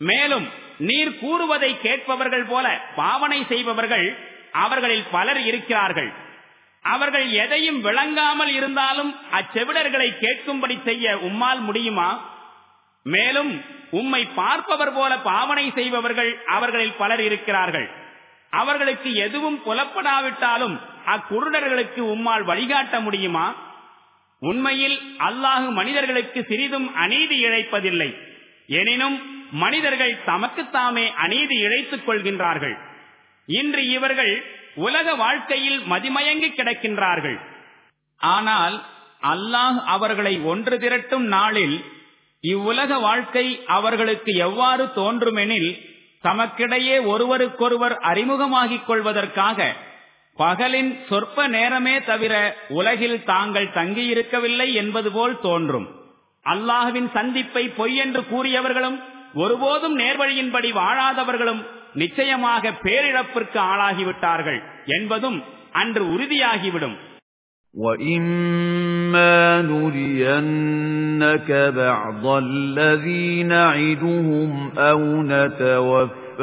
மேலும் நீர் கூறுவதை கேட்பவர்கள் போல பாவனை செய்பவர்கள் அவர்களில் பலர் இருக்கிறார்கள். அவர்கள் எதையும் விளங்காமல் இருந்தாலும் அச்செவிடர்களை கேட்கும்படி செய்ய உம்மால் முடியுமா? மேலும் உம்மை பார்ப்பவர் போல பாவனை செய்பவர்கள் அவர்களில் பலர் இருக்கிறார்கள். அவர்களுக்கு எதுவும் புலப்படாவிட்டாலும் அக்குருடர்களுக்கு உம்மால் வழிகாட்ட முடியுமா? உண்மையில் அல்லாஹு மனிதர்களுக்கு சிறிதும் அநீதி இழைப்பதில்லை. எனினும் மனிதர்கள் தமக்குத்தாமே அநீதி இழைத்துக் கொள்கின்றார்கள். இன்று இவர்கள் உலக வாழ்க்கையில் மதிமயங்கி கிடக்கின்றார்கள். ஆனால் அல்லாஹ் அவர்களை ஒன்று திரட்டும் நாளில் இவ்வுலக வாழ்க்கை அவர்களுக்கு எவ்வாறு தோன்றுமெனில் தமக்கிடையே ஒருவருக்கொருவர் அறிமுகமாகிக் கொள்வதற்காக பகலின் சொற்ப நேரமே தவிர உலகில் தாங்கள் தங்கியிருக்கவில்லை என்பது போல் தோன்றும். அல்லாஹுவின் சந்திப்பை பொய் என்று கூறியவர்களும் ஒருபோதும் நேர்வழியின்படி வாழாதவர்களும் நிச்சயமாக பேரிழப்பிற்கு ஆளாகிவிட்டார்கள் என்பதும் அன்று உறுதியாகிவிடும் وَإِمَّا نُرِيَنَّكَ بَعْضَ الَّذِي نَعِدُهُمْ أَوْ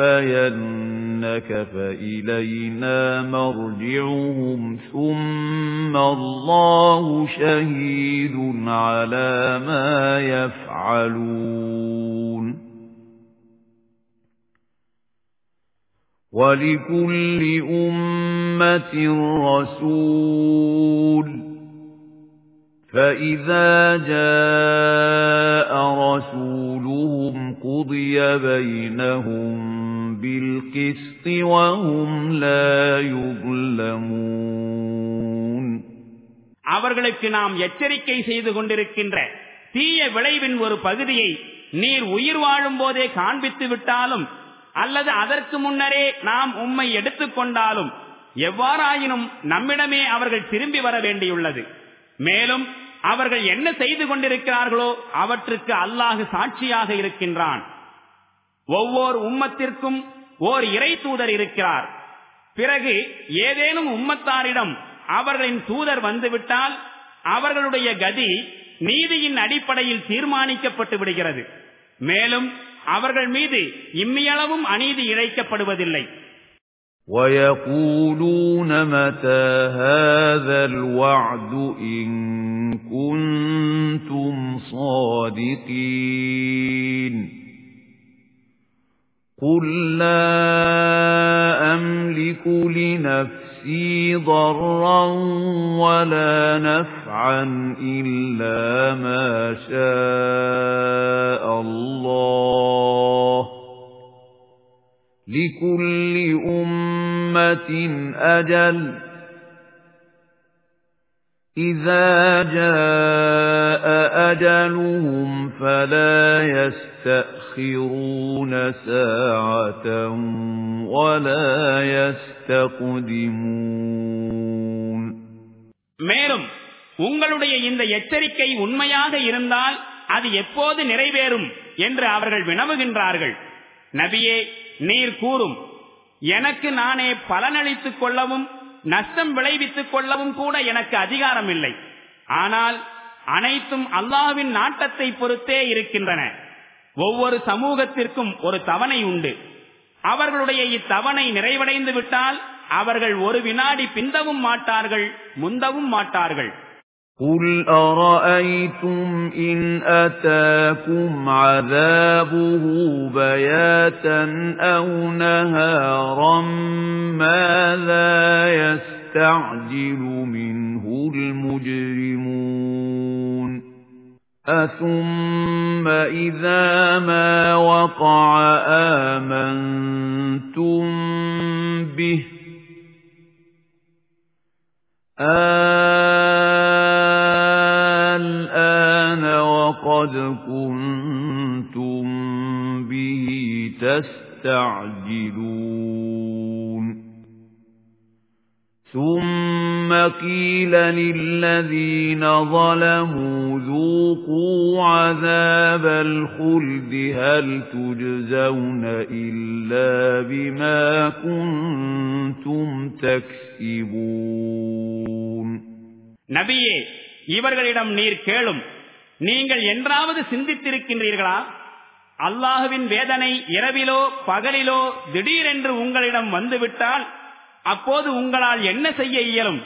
نَتَوَفَّيَنَّكَ فَإِلَيْنَا مَرْجِعُهُمْ ثُمَّ اللَّهُ شَهِيدٌ عَلَى مَا يَفْعَلُونَ وَلِكُلِّ أُمَّةٍ رَسُولٌ فَإِذَا جَاءَ رَسُولُهُمْ قُضِيَ بَيْنَهُم بِالْقِسْطِ وَهُمْ لَا يُظْلَمُونَ அவர்களுக்கு நாம் எச்சரிக்கை செய்து கொண்டிருக்கின்ற தீய விளைவின் ஒரு பகுதியை நீர் உயிர் வாழும் போதே காண்பித்து விட்டாலும் அல்லது அதற்கு முன்னரே நாம் உம்மை எடுத்துக்கொண்டாலும் எவ்வாறாயினும் நம்மிடமே அவர்கள் திரும்பி வர வேண்டியுள்ளது. மேலும் அவர்கள் என்ன செய்து கொண்டிருக்கிறார்களோ அவற்றுக்கு அல்லாஹு சாட்சியாக இருக்கின்றான். ஒவ்வொரு உம்மத்திற்கும் ஓர் இறை தூதர் இருக்கிறார். பிறகு ஏதேனும் உம்மத்தாரிடம் அவர்களின் தூதர் வந்துவிட்டால் அவர்களுடைய கதி நீதியின் அடிப்படையில் தீர்மானிக்கப்பட்டு விடுகிறது. மேலும் அவர்கள் மீது இம்மியளவும் அநீதி இழைக்கப்படுவதில்லை وَيَقُولُونَ مَتَى هَذَا الْوَعْدُ إِن كُنتُمْ صَادِقِينَ قُل لَّا أَمْلِكُ لِنَفْسِي ضَرًّا وَلَا نَفْعًا إِلَّا مَا شَاءَ اللَّهُ لِكُلِّ أُمَّةٍ أَجَلٌ إِذَا جَاءَ أَجَلُهُمْ فَلَا يَسْتَأْخِرُونَ سَاعَةً وَلَا يَسْتَقْدِمُونَ மேலும் உங்களுடைய இந்த எச்சரிக்கை உண்மையாக இருந்தால் அது எப்போது நிறைவேறும் என்று அவர்கள் வினவுகின்றார்கள். நபியே நீர் கூறும் எனக்கு நானே பலனளித்துக் கொள்ளவும் நஷ்டம் விளைவித்துக் கொள்ளவும் கூட எனக்கு அதிகாரம் இல்லை ஆனால் அனைத்தும் அல்லாவின் நாட்டத்தை பொறுத்தே இருக்கின்றன. ஒவ்வொரு சமூகத்திற்கும் ஒரு தவணை உண்டு. அவர்களுடைய இத்தவணை நிறைவடைந்து விட்டால் அவர்கள் ஒரு வினாடி பிந்தவும் மாட்டார்கள் முந்தவும் மாட்டார்கள் قُلْ أَرَأَيْتُمْ إِنْ أَتَاكُمْ عَذَابُهُ بَيَاتًا أَوْ نَهَارًا مَاذَا يَسْتَعْجِلُ مِنْهُ الْمُجْرِمُونَ أَثُمَّ إِذَا مَا وَقَعَ آمَنْتُمْ بِهِ الآن وقد كنتم به تستعجلون ثم قيل للذين ظلموا ذوقوا عذاب الخلد هل تجزون إلا بما كنتم تكسبون நபியே இவர்களிடம் நீர் கேளும் நீங்கள் என்றாவது சிந்தித்திருக்கின்றீர்களா அல்லாஹுவின் வேதனை இரவிலோ பகலிலோ திடீரென்று உங்களிடம் வந்துவிட்டால் அப்போது உங்களால் என்ன செய்ய இயலும்?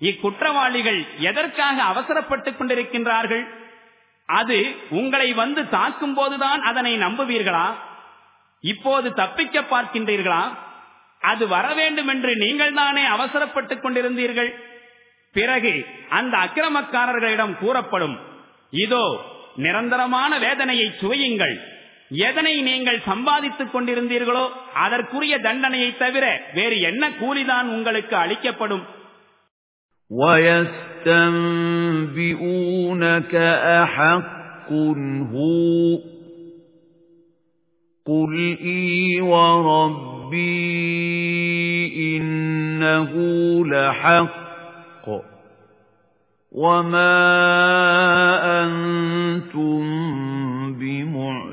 இக்குற்றவாளிகள் எதற்காக அவசரப்பட்டுக் கொண்டிருக்கின்றார்கள்? அது உங்களை வந்து தாக்கும் போதுதான் அதனை நம்புவீர்களா? இப்போது தப்பிக்க பார்க்கின்றீர்களா? அது வர வேண்டும் என்று நீங்கள் தானே அவசரப்பட்டுக் கொண்டிருந்தீர்கள்? பிறகு அந்த அக்கிரமக்காரர்களிடம் கூறப்படும் இதோ நிரந்தரமான வேதனையை சுவையுங்கள். எதனை நீங்கள் சம்பாதித்துக் கொண்டிருந்தீர்களோ அதற்குரிய தண்டனையை தவிர வேறு என்ன கூலிதான் உங்களுக்கு அளிக்கப்படும் وَيَسْتَنبِئُونَكَ أَحَقٌّ هُوَ قُلْ إِي وَرَبِّي إِنَّهُ لَحَقٌّ وَمَا أَنْتُمْ بِمُعْجِزِينَ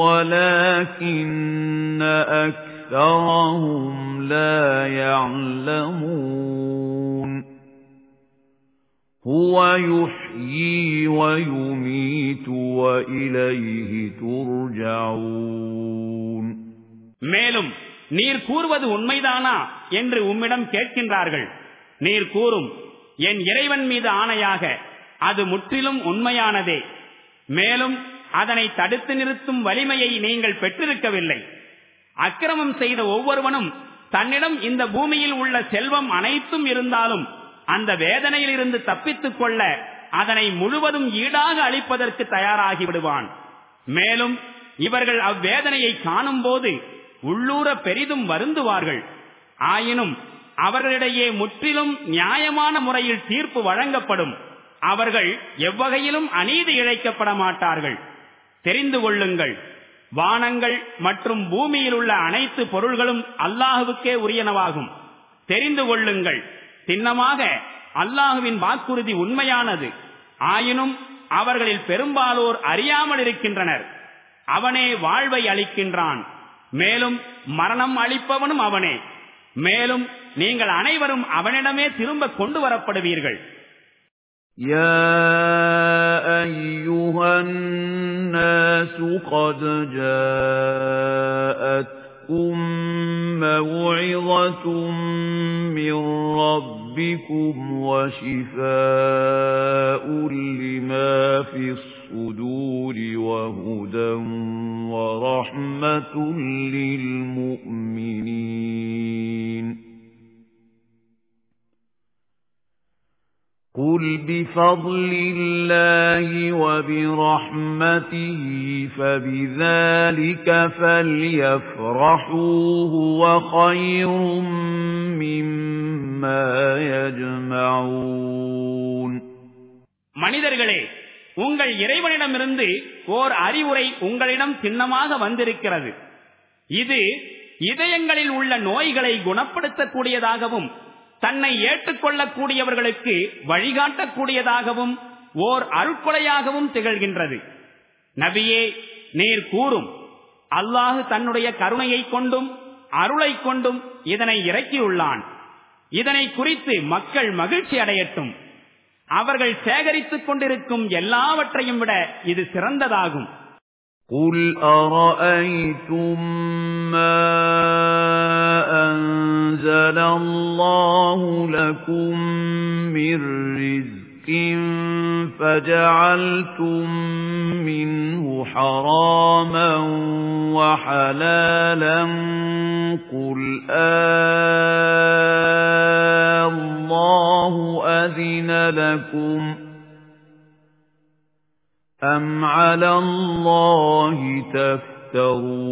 وَلَكِنَّ أَكْثَرَهُمْ لَا يَعْلَمُونَ هُوَ يُحْيِي وَيُمِيتُ وَإِلَيْهِ تُرْجَعُونَ மேலும் நீர் கூறுவது உண்மைதானா என்று உம்மிடம் கேட்கின்றார்கள் நீர் கூறும் என் இறைவன் மீது ஆணையாக அது முற்றிலும் உண்மையானதே மேலும் அதனை தடுத்து நிறுத்தும் வலிமையை நீங்கள் பெற்றிருக்கவில்லை. அக்கிரமம் செய்த ஒவ்வொருவனும் தன்னிடம் இந்த பூமியில் உள்ள செல்வம் அனைத்தும் இருந்தாலும் அந்த வேதனையில் இருந்து தப்பித்துக் கொள்ள அதனை முழுவதும் ஈடாக அளிப்பதற்கு தயாராகி விடுவான். மேலும் இவர்கள் அவ்வேதனையை காணும் போது உள்ளூர பெரிதும் வருந்துவார்கள். ஆயினும் அவர்களிடையே முற்றிலும் நியாயமான முறையில் தீர்ப்பு வழங்கப்படும். அவர்கள் எவ்வகையிலும் அநீதி இழைக்கப்பட மாட்டார்கள். தெரிந்து கொள்ளுங்கள். வானங்கள் மற்றும் பூமியில் உள்ள அனைத்து பொருள்களும் அல்லாஹுவுக்கே உரியனவாகும். தெரிந்து கொள்ளுங்கள். சின்னமாக அல்லாஹுவின் வாக்குறுதி உண்மையானது. ஆயினும் அவர்களில் பெரும்பாலோர் அறியாமல் இருக்கின்றனர். அவனே வாழ்வை அளிக்கின்றான். மேலும் மரணம் அளிப்பவனும் அவனே. மேலும் நீங்கள் அனைவரும் அவனிடமே திரும்ப கொண்டு வரப்படுவீர்கள். يا أيها الناس قد جاءتكم موعظة من ربكم وشفاء لما في الصدور وهدى ورحمة للمؤمنين قُلْ بِفَضْلِ اللَّهِ وَبِرَحْمَتِهِ فَبِذَلِكَ فَلْيَفْرَحُوا هُوَ خَيْرٌ مِّمَّا يَجْمَعُونَ மனிதர்களே உங்கள் இறைவனிடமிருந்து ஓர் அறிவுரை உங்களிடம் சின்னமாக வந்திருக்கிறது இது இதயங்களில் உள்ள நோய்களை குணப்படுத்தக்கூடியதாகவும் தன்னை ஏற்றுக்கொள்ளக்கூடியவர்களுக்கு வழிகாட்டக்கூடியதாகவும் ஓர் அருட்கொலையாகவும் திகழ்கின்றது நபியே நீர் கூறும் அல்லாஹு தன்னுடைய கருணையை கொண்டும் அருளை கொண்டும் இதனை இறக்கியுள்ளான் இதனை குறித்து மக்கள் மகிழ்ச்சி அடையட்டும் அவர்கள் சேகரித்துக் கொண்டிருக்கும் எல்லாவற்றையும் விட இது சிறந்ததாகும் قُلْ أَرَأَيْتُم مَّا أَنزَلَ اللَّهُ لَكُم مِّن رِّزْقٍ فَجَعَلْتُم مِّنْهُ حَرَامًا وَحَلَالًا قُلْ اللَّهُ أَذِنَ لَكُمْ أَمْ عَلَى اللَّهِ تَفْتَرُونَ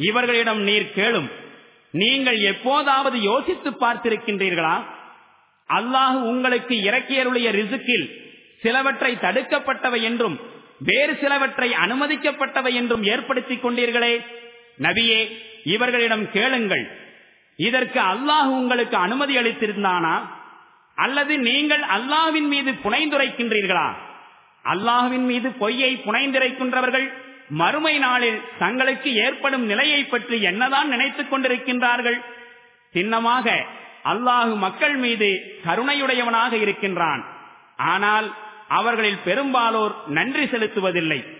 இவர்களிடம் நீர் கேளும். நீங்கள் எப்போதாவது யோசித்து பார்த்திருக்கின்றீர்களா? அல்லாஹ் உங்களுக்கு இறக்கியருடைய ரிசுக்கில் சிலவற்றை தடுக்கப்பட்டவை என்றும் வேறு சிலவற்றை அனுமதிக்கப்பட்டவை என்றும் ஏற்படுத்திக் கொண்டீர்களே. நபியே இவர்களிடம் கேளுங்கள். இதற்கு அல்லாஹ் உங்களுக்கு அனுமதி அளித்திருந்தானா? அல்லது நீங்கள் அல்லாஹ்வின் மீது புனைந்துரைக்கின்றீர்களா? அல்லாஹ்வின் மீது பொய்யை புனைந்துரைக்கின்றவர்கள் மறுமை நாளில் தங்களுக்கு ஏற்படும் நிலையை பற்றி என்னதான் நினைத்துக் கொண்டிருக்கின்றார்கள்? சின்னமாக அல்லாஹு மக்கள் மீது கருணையுடையவனாக இருக்கின்றான். ஆனால் அவர்களில் பெரும்பாலோர் நன்றி செலுத்துவதில்லை.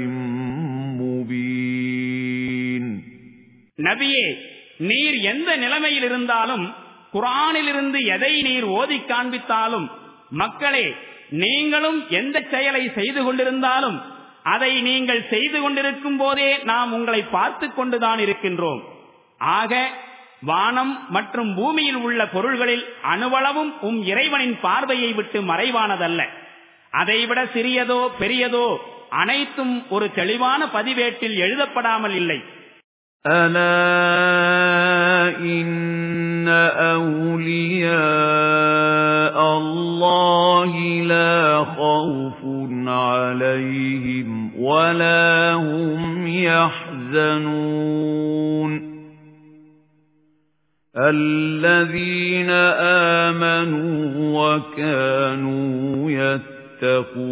நபியே நீர் எந்த நிலைமையில் இருந்தாலும் குரானிலிருந்து எதை நீர் ஓதி காண்பித்தாலும் மக்களே நீங்களும் எந்த செயலை செய்து கொண்டிருந்தாலும் அதை நீங்கள் செய்து கொண்டிருக்கும் போதே நாம் உங்களை பார்த்து கொண்டுதான் இருக்கின்றோம். ஆக வானம் மற்றும் பூமியில் உள்ள பொருள்களில் அணுவளவும் உம் இறைவனின் பார்வையை விட்டு மறைவானதல்ல. அதைவிட சிறியதோ பெரியதோ அனைத்தும் ஒரு தெளிவான பதிவேட்டில் எழுதப்படாமல் இல்லை. أَلَا إِنَّ أَوْلِيَاءَ اللَّهِ لَا خَوْفٌ عَلَيْهِمْ وَلَا هُمْ يَحْزَنُونَ الَّذِينَ آمَنُوا وَكَانُوا يَتَّقُونَ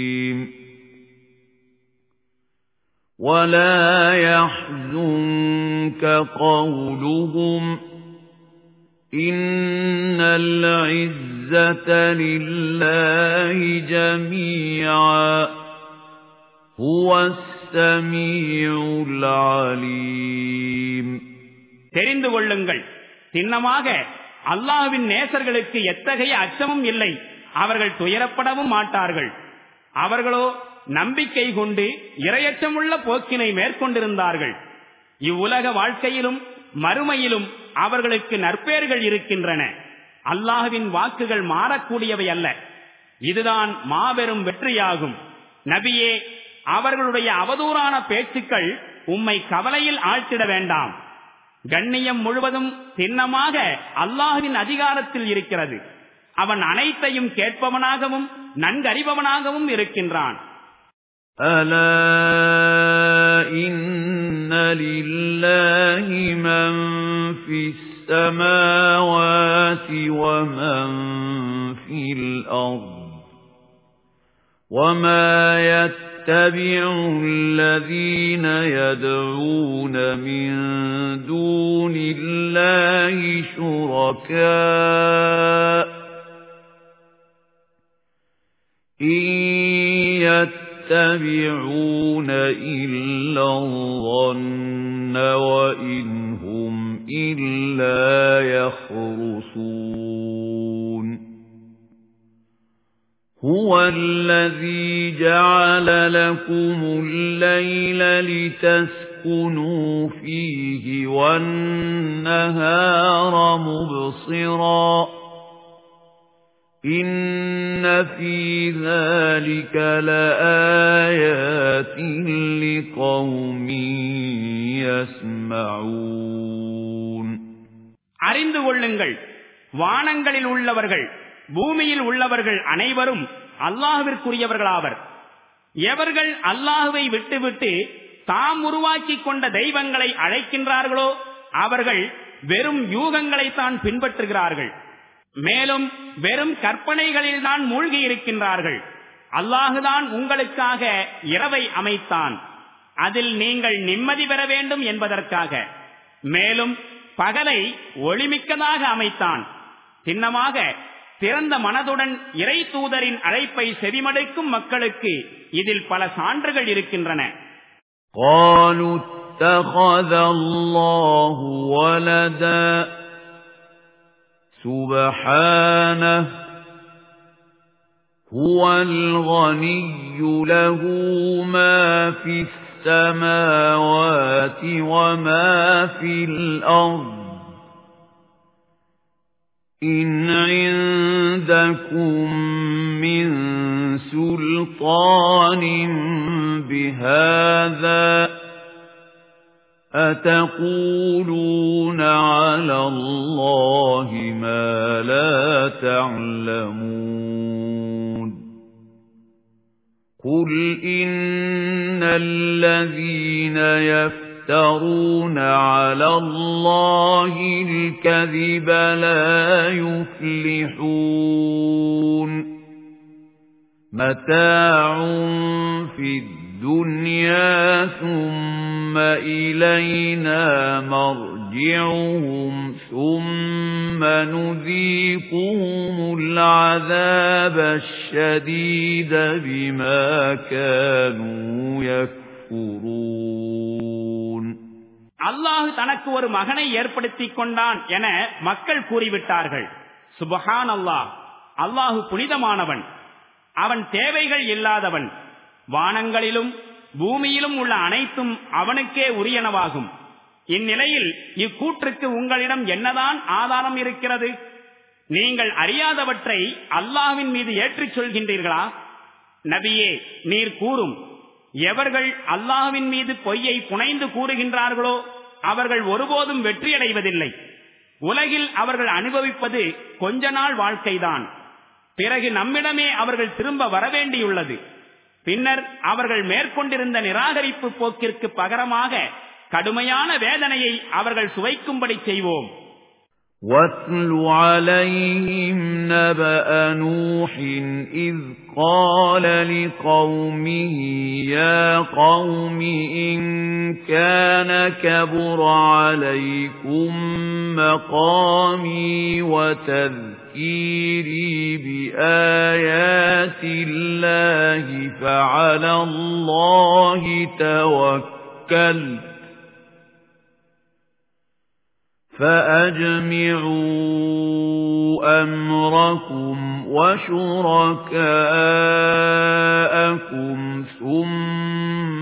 وَلَا يَحْزُنكَ قَوْلُهُمْ إِنَّ الْعِزَّةَ لِلَّهِ جَمِيعًا هُوَ السَّمِيعُ الْعَلِيمُ தெரிந்து கொள்ளுங்கள் சின்னமாக அல்லாஹ்வின் நேசர்களுக்கு எத்தகைய அச்சமும் இல்லை அவர்கள் துயரப்படவும் மாட்டார்கள் அவர்களோ நம்பிக்கை கொண்டு இரையற்றமுள்ள போக்கினை மேற்கொண்டிருந்தார்கள். இவ்வுலக வாழ்க்கையிலும் மறுமையிலும் அவர்களுக்கு நற்பெயர்கள் இருக்கின்றன. அல்லாஹுவின் வாக்குகள் மாறக்கூடியவை அல்ல. இதுதான் மாபெரும் வெற்றியாகும். நபியே அவர்களுடைய அவதூறான பேச்சுக்கள் உம்மை கவலையில் ஆழ்த்திட வேண்டாம். கண்ணியம் முழுவதும் சின்னமாக அல்லாஹுவின் அதிகாரத்தில் இருக்கிறது. அவன் அனைத்தையும் கேட்பவனாகவும் நன்கறிபவனாகவும் இருக்கின்றான். أَلَا إِنَّ لِلَّهِ مَن فِي السَّمَاوَاتِ وَمَن فِي الْأَرْضِ وَمَا يَتَّبِعُ الَّذِينَ يَدْعُونَ مِن دُونِ اللَّهِ شُرَكَاءَ إِن يَتَّبِعُونَ إِلَّا الظَّنَّ وَإِنْ هُمْ إِلَّا يَخْرُصُونَ. هُوَ الَّذِي جَعَلَ لَكُمُ اللَّيْلَ لِتَسْكُنُوا فِيهِ وَالنَّهَارَ مُبْصِرًا. إِنَّ فِي ذَلِكَ لَآيَاتٍ لِقَوْمٍ يَسْمَعُونَ அறிந்து கொள்ளுங்கள் வானங்களில் உள்ளவர்கள் பூமியில் உள்ளவர்கள் அனைவரும் அல்லாஹுவிற்குரியவர்களாவர் எவர்கள் அல்லாஹுவை விட்டுவிட்டு தாம் உருவாக்கி கொண்ட தெய்வங்களை அழைக்கின்றார்களோ அவர்கள் வெறும் யூகங்களைத்தான் பின்பற்றுகிறார்கள் மேலும் வெறும் கற்பனைகளில் தான் மூழ்கி இருக்கின்றார்கள் அல்லாஹுதான் உங்களுக்காக இரவை அமைத்தான் அதில் நீங்கள் நிம்மதி பெற வேண்டும் என்பதற்காக மேலும் பகலை ஒளிமிக்கதாக அமைத்தான் சின்னமாக திறந்த மனதுடன் இறை தூதரின் அழைப்பை செவிமடுக்கும் மக்களுக்கு இதில் பல சான்றுகள் இருக்கின்றன قالوا اتخذ الله ولدا سبحانه هو الغني له ما في السماوات وما في الأرض إن عندكم من سلطان بهذا أتقولون على الله ما لا تعلمون قل إن الذين يفترون على الله الكذب لا يفلحون متاع في الدنيا ثم إلينا مرجعهم ثم نذيقهم العذاب الشديد بما كانوا يكفرون அல்லாஹு தனக்கு ஒரு மகனை ஏற்படுத்திக் கொண்டான் என மக்கள் கூறிவிட்டார்கள் சுபஹான் அல்லாஹ் அல்லாஹு புனிதமானவன் அவன் தேவைகள் இல்லாதவன் வானங்களிலும் பூமியிலும் உள்ள அனைத்தும் அவனுக்கே உரியனவாகும். இந்நிலையில் இக்கூற்றுக்கு உங்களிடம் என்னதான் ஆதாரம் இருக்கிறது? நீங்கள் அறியாதவற்றை அல்லாவின் மீது ஏற்றிச் சொல்கின்றீர்களா? நபியே நீர் கூறும் எவர்கள் அல்லாஹ்வின் மீது பொய்யை புனைந்து கூறுகின்றார்களோ அவர்கள் ஒருபோதும் வெற்றியடைவதில்லை. உலகில் அவர்கள் அனுபவிப்பது கொஞ்ச நாள் வாழ்க்கைதான். பிறகு நம்மிடமே அவர்கள் திரும்ப வரவேண்டியுள்ளது. பின்னர் அவர்கள் மேற்கொண்டிருந்த நிராகரிப்பு போக்கிற்கு பகரமாக கடுமையான வேதனையை அவர்கள் சுவைக்கும்படி செய்வோம் وَاتْلُ عَلَيْهِمْ نَبَأَ نُوحٍ إِذْ قَالَ لِقَوْمِهِ يَا قَوْمِ إِن كَانَ كَبُرَ عَلَيْكُم مَّقَامِي وَتَذْكِيرِي بِآيَاتِ اللَّهِ فَعَلَى اللَّهِ تَوَكَّلْتُ فَأَجْمِعُوا أَمْرَكُمْ وَشُرَكَاءَكُمْ ثُمَّ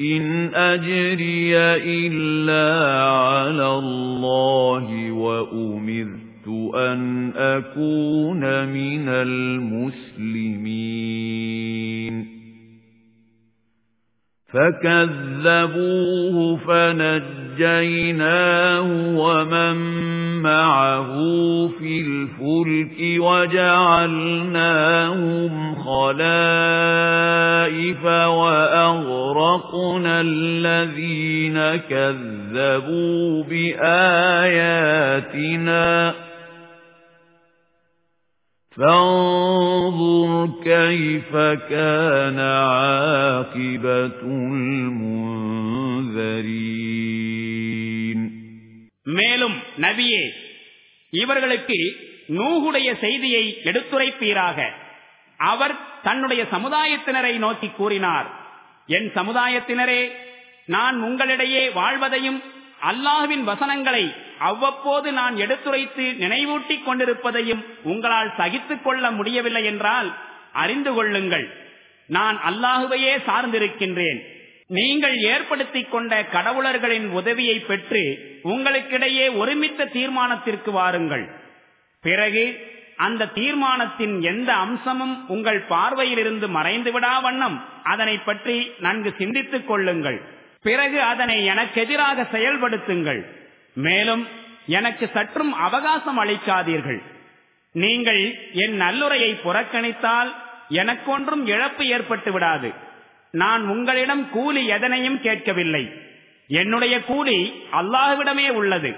إِنْ أَجْرِيَ إِلَّا عَلَى اللَّهِ وَأُمِرْتُ أَنْ أَكُونَ مِنَ الْمُسْلِمِينَ فَكَذَّبُوهُ فَنَجَّيْنَاهُ وَمَن مَّعَهُ فِي الْفُلْكِ وَجَعَلْنَاهُمْ خَلَائِفَ وَأَغْرَقْنَا الَّذِينَ كَذَّبُوا بِآيَاتِنَا فانظر كيف كان عاقبة المنذرين மேலும் நபியே இவர்களுக்கு நூகுடைய செய்தியை எடுத்துரைப்பீராக அவர் தன்னுடைய சமுதாயத்தினரை நோக்கி கூறினார் என் சமுதாயத்தினரே நான் உங்களிடையே வாழ்வதையும் அல்லாஹுவின் வசனங்களை அவ்வப்போது நான் எடுத்துரைத்து நினைவூட்டிக் கொண்டிருப்பதையும் உங்களால் சகித்துக் கொள்ள முடியவில்லை என்றால் அறிந்து கொள்ளுங்கள். நான் அல்லாஹுவையே சார்ந்திருக்கின்றேன். நீங்கள் ஏற்படுத்திக் கொண்ட கடவுளர்களின் உதவியை பெற்று உங்களுக்கிடையே ஒருமித்த தீர்மானத்திற்கு வாருங்கள். பிறகு அந்த தீர்மானத்தின் எந்த அம்சமும் உங்கள் பார்வையிலிருந்து மறைந்துவிடா வண்ணம் அதனை பற்றி நன்கு சிந்தித்துக் கொள்ளுங்கள். பிறகு அதனை எனக்கு எதிராக செயல்படுத்துங்கள். மேலும் எனக்கு சற்றும் அவகாசம் அளிக்காதீர்கள். நீங்கள் என் நல்லுரையை புறக்கணித்தால் எனக்கொன்றும் இழப்பு ஏற்பட்டு விடாது. நான் உங்களிடம் கூலி எதனையும் கேட்கவில்லை. என்னுடைய கூலி அல்லாஹுவிடமே உள்ளது.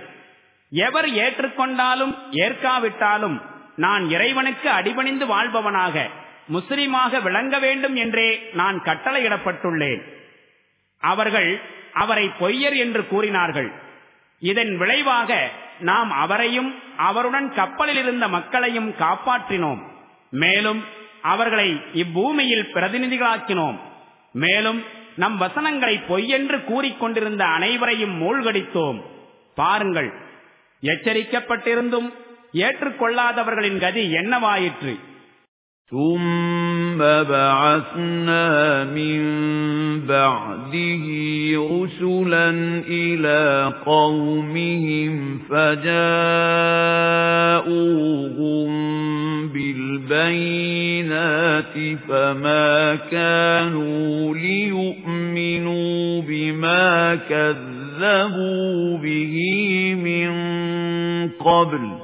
எவர் ஏற்றுக்கொண்டாலும் ஏற்காவிட்டாலும் நான் இறைவனுக்கு அடிபணிந்து வாழ்பவனாக முஸ்லிமாக விளங்க வேண்டும் என்றே நான் கட்டளையிடப்பட்டுள்ளேன். அவர்கள் அவரை பொய்யர் என்று கூறினார்கள். இதன் விளைவாக நாம் அவரையும் அவருடன் கப்பலில் இருந்த மக்களையும் காப்பாற்றினோம். மேலும் அவர்களை இப்பூமியில் பிரதிநிதிகளாக்கினோம். மேலும் நம் வசனங்களை பொய்யென்று கூறிக்கொண்டிருந்த அனைவரையும் மூழ்கடித்தோம். பாருங்கள் எச்சரிக்கப்பட்டிருந்தும் ஏற்றுக்கொள்ளாதவர்களின் கதி என்னவாயிற்று? ثُمَّ بَعَثْنَا مِن بَعْدِهِ رُسُلًا إِلَى قَوْمِهِمْ فَجَاءُوهُم بِالْبَيِّنَاتِ فَمَا كَانُوا لِيُؤْمِنُوا بِمَا كَذَّبُوا بِهِ مِن قَبْلُ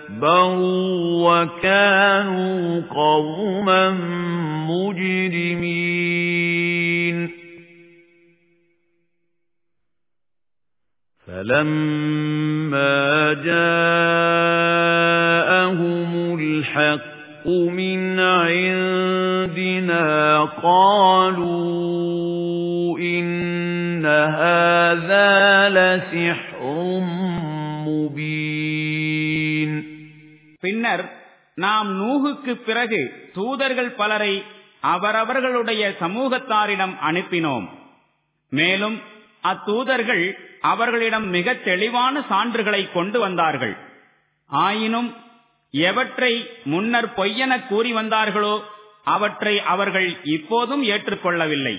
اسْتَكْبَرُوا وَكَانُوا قَوْمًا مُجْرِمِينَ فَلَمَّا جَاءَهُمُ الْحَقُّ مِنْ عِندِنَا قَالُوا إِنَّ هَذَا لَسِحْرٌ مُبِينٌ பின்னர் நாம் நூகுக்கு பிறகு தூதர்கள் பலரை அவரவர்களுடைய சமூகத்தாரிடம் அனுப்பினோம். மேலும் அத்தூதர்கள் அவர்களிடம் மிக தெளிவான சான்றுகளை கொண்டு வந்தார்கள். ஆயினும் எவற்றை முன்னர் பொய்யென கூறி வந்தார்களோ அவற்றை அவர்கள் இப்போதும் ஏற்றுக்கொள்ளவில்லை.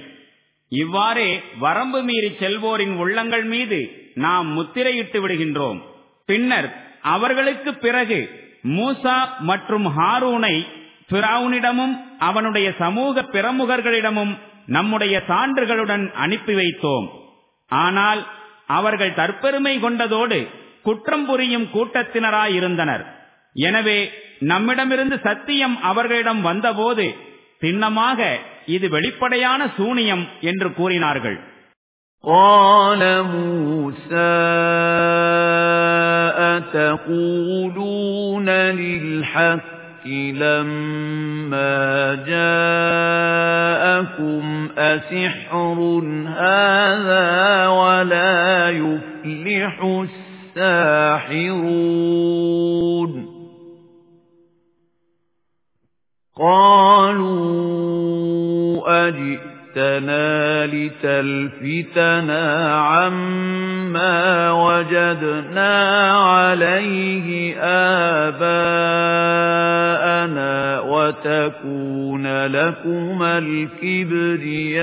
இவ்வாறே வரம்பு மீறி செல்வோரின் உள்ளங்கள் மீது நாம் முத்திரையிட்டு விடுகின்றோம். பின்னர் அவர்களுக்கு பிறகு மூசா மற்றும் ஹாரூனை பிராவுனிடமும் அவனுடைய சமூக பிரமுகர்களிடமும் நம்முடைய சான்றுகளுடன் அனுப்பி வைத்தோம். ஆனால் அவர்கள் தற்பெருமை கொண்டதோடு குற்றம் புரியும் கூட்டத்தினராயிருந்தனர். எனவே நம்மிடமிருந்து சத்தியம் அவர்களிடம் வந்தபோது சின்னமாக இது வெளிப்படையான சூனியம் என்று கூறினார்கள். قال موسى أتقولون للحق لما جاءكم أسحر هذا ولا يفلح الساحرون قالوا أجئ جئتنا لتلفتنا عما وجدنا عليه آباءنا وتكون لكما الكبرياء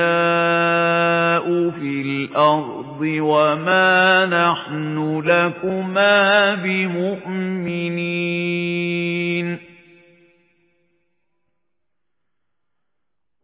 في الأرض وما نحن لكما بمؤمنين.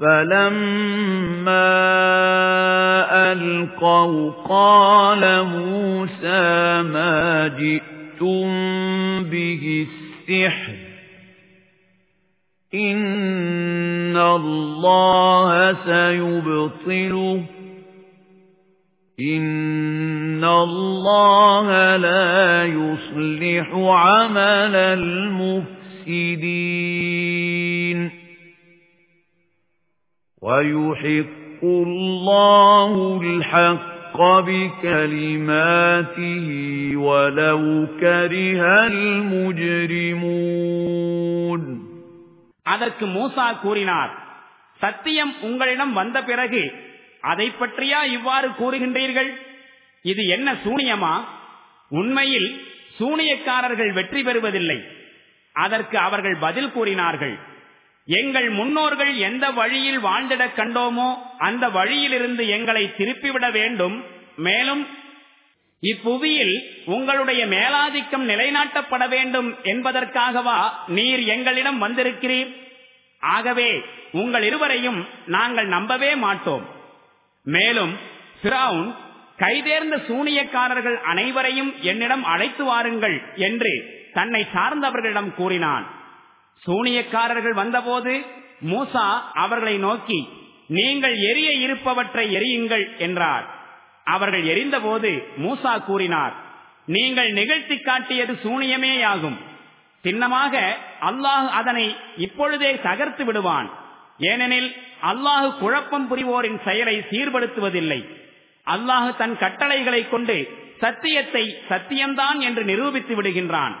فَلَمَّا أَلْقَوْا قَالَ مُوسَى مَا جِئْتُم بِهِ السِّحْرُ إِنَّ اللَّهَ سَيُبْطِلُهُ إِنَّ اللَّهَ لَا يُصْلِحُ عَمَلَ الْمُفْسِدِينَ وَيُحِقُّ اللَّهُ الْحَقَّ بِكَلِمَاتِهِ وَلَوْ كَرِهَ الْمُجْرِمُونَ அதற்கு மூசா கூறினார் சத்தியம் உங்களிடம் வந்த பிறகு அதை பற்றியா இவ்வாறு கூறுகின்றீர்கள் இது என்ன சூனியமா உண்மையில் சூனியக்காரர்கள் வெற்றி பெறுவதில்லை அதற்கு அவர்கள் பதில் கூறினார்கள் எங்கள் முன்னோர்கள் எந்த வழியில் வாழ்ந்திடக் கண்டோமோ அந்த வழியிலிருந்து எங்களை திருப்பிவிட வேண்டும். மேலும் இப்புவியில் உங்களுடைய மேலாதிக்கம் நிலைநாட்டப்பட வேண்டும் என்பதற்காகவா நீர் எங்களிடம் வந்திருக்கிறீர்? ஆகவே உங்கள் இருவரையும் நாங்கள் நம்பவே மாட்டோம். மேலும் பிரவுன் கைதேர்ந்த சூனியக்காரர்கள் அனைவரையும் என்னிடம் அழைத்து வாருங்கள் என்று தன்னை சார்ந்தவர்களிடம் கூறினான். சூனியக்காரர்கள் வந்தபோது மூசா அவர்களை நோக்கி நீங்கள் எரிய இருப்பவற்றை எரியுங்கள் என்றார். அவர்கள் எரிந்தபோது மூசா கூறினார் நீங்கள் நிகழ்த்தி காட்டியது சூனியமேயாகும். சின்னமாக அல்லாஹ் அதனை இப்பொழுதே தகர்த்து விடுவான். ஏனெனில் அல்லாஹு குழப்பம் புரிவோரின் செயலை சீர்படுத்துவதில்லை. அல்லாஹு தன் கட்டளைகளை கொண்டு சத்தியத்தை சத்தியம்தான் என்று நிரூபித்து விடுகின்றான்.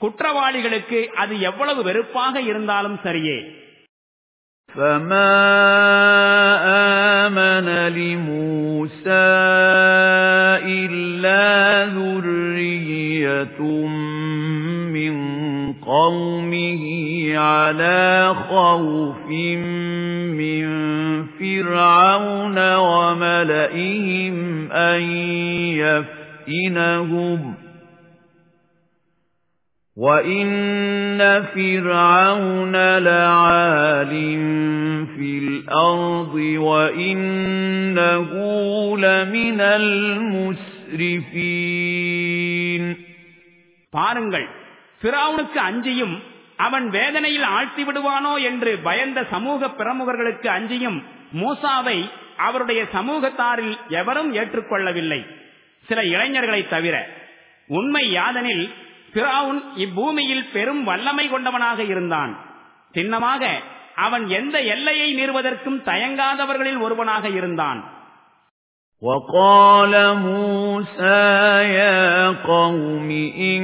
குற்றவாளிகளுக்கு அது எவ்வளவு வெறுப்பாக இருந்தாலும் சரியே فما آمن لموسى إلا ذرية من قومه على خوف من فرعون وملئهم أن يفتنهم وَإِنَّ فِرْعَوْنَ لَعَالٍ فِي الْأَرْضِ وَإِنَّهُ لَمِنَ الْمُسْرِفِينَ பாருங்கள் ஃபிரௌனுக்கு அஞ்சியும் அவன் வேதனையில் ஆழ்த்தி விடுவானோ என்று பயந்த சமூக பிரமுகர்களுக்கு அஞ்சியும் மூசாவை அவருடைய சமூகத்தாரில் எவரும் ஏற்றுக்கொள்ளவில்லை சில இளைஞர்களை தவிர உண்மை யாதனில் பிராவுன் இப்பூமியில் பெரும் வல்லமை கொண்டவனாக இருந்தான் சின்னமாக அவன் எந்த எல்லையை நிறுவதற்கும் தயங்காதவர்களில் ஒருவனாக இருந்தான் وقال موسى يا قوم إن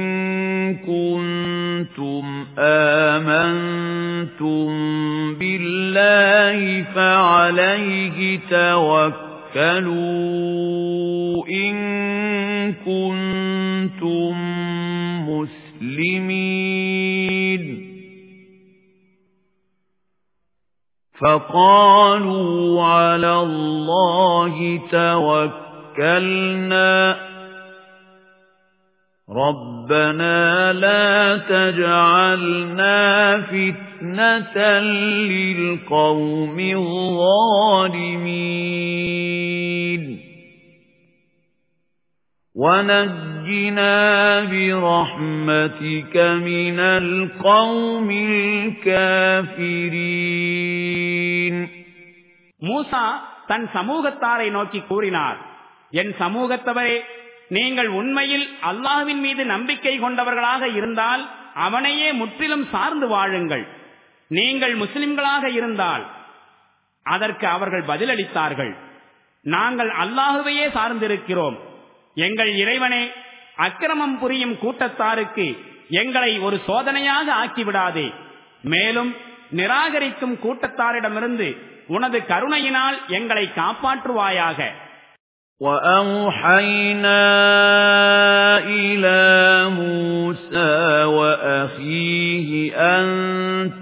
كنتم آمنتم بالله فعليه توكلوا إن كنتم مسلمين فقالوا على الله توكلنا. ربنا لا تجعلنا فتنة للقوم الظالمين. ونجنا برحمتك من القوم الكافرين மூசா தன் சமூகத்தாரை நோக்கி கூறினார் என் சமூகத்தவரே நீங்கள் உண்மையில் அல்லாஹ்வின் மீது நம்பிக்கை கொண்டவர்களாக இருந்தால் அவனையே முற்றிலும் சார்ந்து வாழுங்கள் நீங்கள் முஸ்லிம்களாக இருந்தால் அதற்கு அவர்கள் பதிலளித்தார்கள் நாங்கள் அல்லாஹுவையே சார்ந்திருக்கிறோம் எங்கள் இறைவனே அக்கிரமம் புரியும் கூட்டத்தாருக்கு எங்களை ஒரு சோதனையாக ஆக்கிவிடாதே மேலும் நிராகரிக்கும் கூட்டத்தாரிடமிருந்து உனது கருணையினால் எங்களை காப்பாற்றுவாயாக وَأَوْحَيْنَا إِلَى مُوسَى وَأَخِيهِ أَن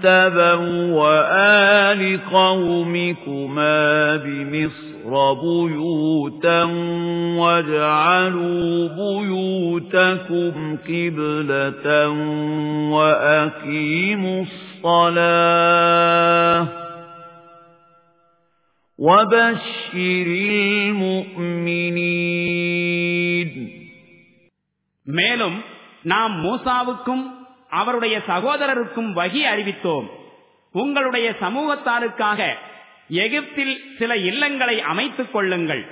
تَبَوَّآ لِقَوْمِكُمَا بِمِصْرَ بُيُوتًا وَاجْعَلُوا بُيُوتَكُمْ قِبْلَةً وَأَقِيمُوا الصَّلَاةَ وَبَشِّرِ الْمُؤْمِنِينَ மேலும் நாம் மூசாவுக்கும் அவருடைய சகோதரருக்கும் வகி அறிவித்தோம் உங்களுடைய சமூகத்தாருக்காக எகிப்தில் சில இல்லங்களை அமைத்துக் கொள்ளுங்கள்.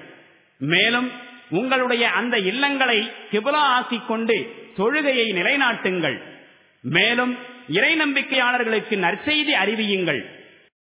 மேலும் உங்களுடைய அந்த இல்லங்களை கிபிலா ஆக்கிக் கொண்டு தொழுகையை நிலைநாட்டுங்கள். மேலும் இறை நம்பிக்கையாளர்களுக்கு நற்செய்தி அறிவியுங்கள்.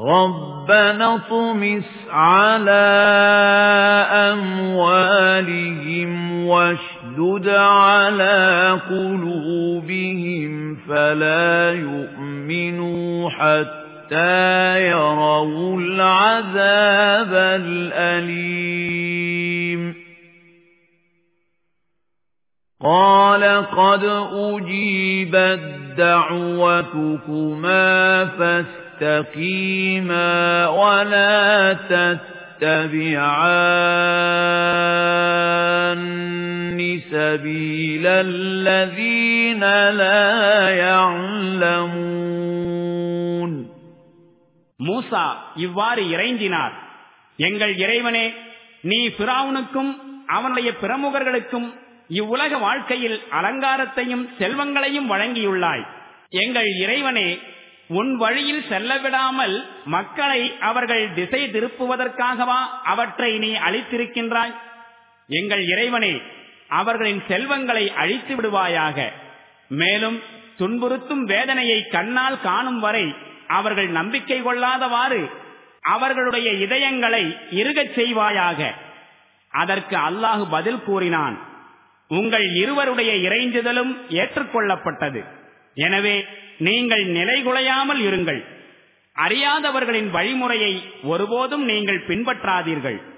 رَبَّنَا اطْمِسْ عَلَى أَمْوَالِهِمْ وَاشْدُدْ عَلَى قُلُوبِهِمْ فَلَا يُؤْمِنُوا حَتَّى يَرَوْا الْعَذَابَ الْأَلِيمَ قَالَ قَدْ أُجِيبَتْ دَعْوَتُكُمَا فَاسْتَقِيمَا تستقيما ولا تتبعان سبيل الذين لا يعلمون மூசா இவ்வாறு இறைஞ்சினார் எங்கள் இறைவனே நீ பிராவுனுக்கும் அவனுடைய பிரமுகர்களுக்கும் இவ்வுலக வாழ்க்கையில் அலங்காரத்தையும் செல்வங்களையும் வழங்கியுள்ளாய் எங்கள் இறைவனே உன் வழியில் செல்ல விடாமல் மக்களை அவர்கள் திசை திருப்புவதற்காகவா அவற்றை நீ அழித்திருக்கின்றாய்? எங்கள் இறைவனே அவர்களின் செல்வங்களை அழித்து விடுவாயாக. மேலும் துன்புறுத்தும் வேதனையை கண்ணால் காணும் வரை அவர்கள் நம்பிக்கை கொள்ளாதவாறு அவர்களுடைய இதயங்களை இருகச் செய்வாயாக. அதற்கு அல்லாஹு பதில் கூறினான் உங்கள் இருவருடைய இறைஞ்சுதலும் ஏற்றுக்கொள்ளப்பட்டது. எனவே நீங்கள் நிலைகுலையாமல் இருங்கள் அறியாதவர்களின் வழிமுறையை ஒருபோதும் நீங்கள் பின்பற்றாதீர்கள்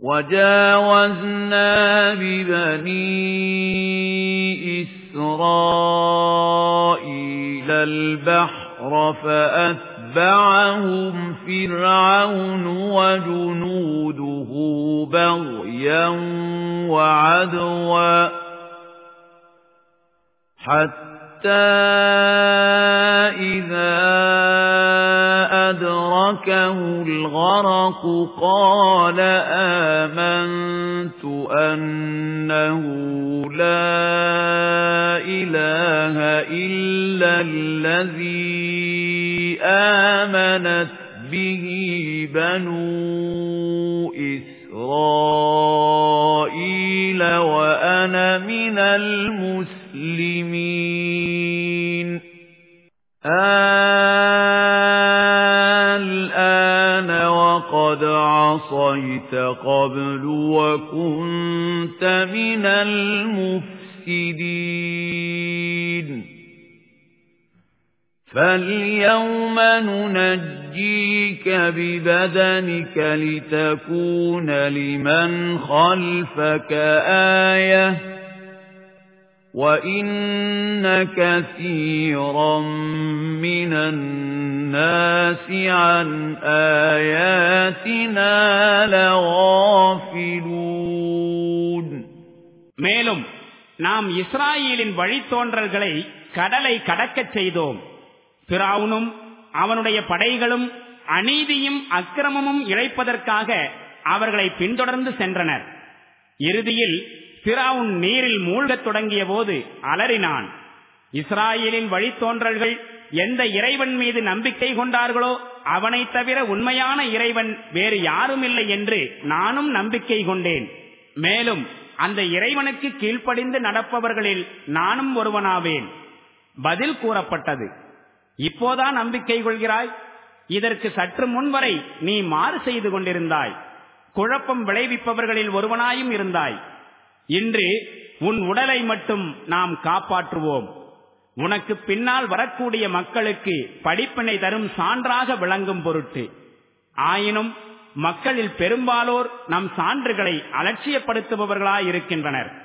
وَجَاوَزْنَا بِبَنِي إِسْرَائِيلَ الْبَحْرَ فَأَتْبَعَهُمْ فِرْعَوْنُ وَجُنُودُهُ بَغْيًا وَعَدْوًا حَتَّى إِذَا أَدْرَكَهُ الْغَرَقُ قَالَ آمَنْتُ أَنَّهُ لَا إِلَهَ إِلَّا الَّذِي آمَنَتْ بِهِ بَنُو إِسْرَائِيلَ وَأَنَا مِنَ الْمُسْلِمِينَ. الْآنَ وَقَدْ عَصَيْتَ قَبْلُ وَكُنْتَ مِنَ الْمُفْسِدِينَ. فَالْيَوْمَ نُنَجِّيكَ بِبَدَنِكَ لِتَكُونَ لِمَنْ خَلْفَكَ آيَةً وَإِنَّ كَثِيرًا مِنَ النَّاسِ عَن آيَاتِنَا لَغَافِلُونَ மேலும் நாம் இஸ்ராயேலின் வழித்தோன்றல்களை கடலை கடக்கச் செய்தோம் பிராவுனும் அவனுடைய படைகளும் அநீதியும் அக்கிரமமும் இழைப்பதற்காக அவர்களை பின்தொடர்ந்து சென்றனர். இறுதியில் பிராவுன் நீரில் மூழ்கத் தொடங்கிய போது அலறினான். இஸ்ராயலின் வழித்தோன்றல்கள் எந்த இறைவன் மீது நம்பிக்கை கொண்டார்களோ அவனை தவிர உண்மையான இறைவன் வேறு யாரும் இல்லை என்று நானும் நம்பிக்கை கொண்டேன். மேலும் அந்த இறைவனுக்கு கீழ்ப்படிந்து நடப்பவர்களில் நானும் ஒருவனாவேன். பதில் கூறப்பட்டது. இப்போதான் நம்பிக்கை கொள்கிறாய். இதற்கு சற்று முன்வரை நீ மாறு செய்து கொண்டிருந்தாய். குழப்பம் விளைவிப்பவர்களில் ஒருவனாயும் இருந்தாய். இன்று உன் உடலை மட்டும் நாம் காப்பாற்றுவோம். உனக்கு பின்னால் வரக்கூடிய மக்களுக்கு படிப்பினை தரும் சான்றாக விளங்கும் பொருட்டு. ஆயினும் மக்களில் பெரும்பாலோர் நம் சான்றுகளை அலட்சியப்படுத்துபவர்களாயிருக்கின்றனர்.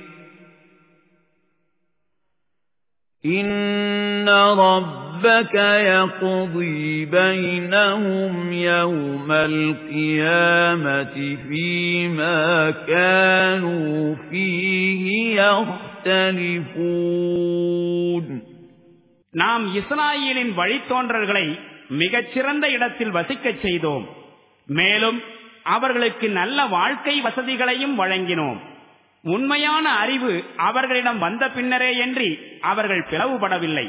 إن ربك يقضي بينهم يوم القيامة فيما كانوا فيه يختلفون நாம் இஸ்ராயலின் வழித்தோன்றல்களை மிகச்சிறந்த இடத்தில் வசிக்கச் செய்தோம் மேலும் அவர்களுக்கு நல்ல வாழ்க்கை வசதிகளையும் வழங்கினோம் உண்மையான அறிவு அவர்களிடம் வந்த பின்னரே என்று அவர்கள் பிளவுபடவில்லை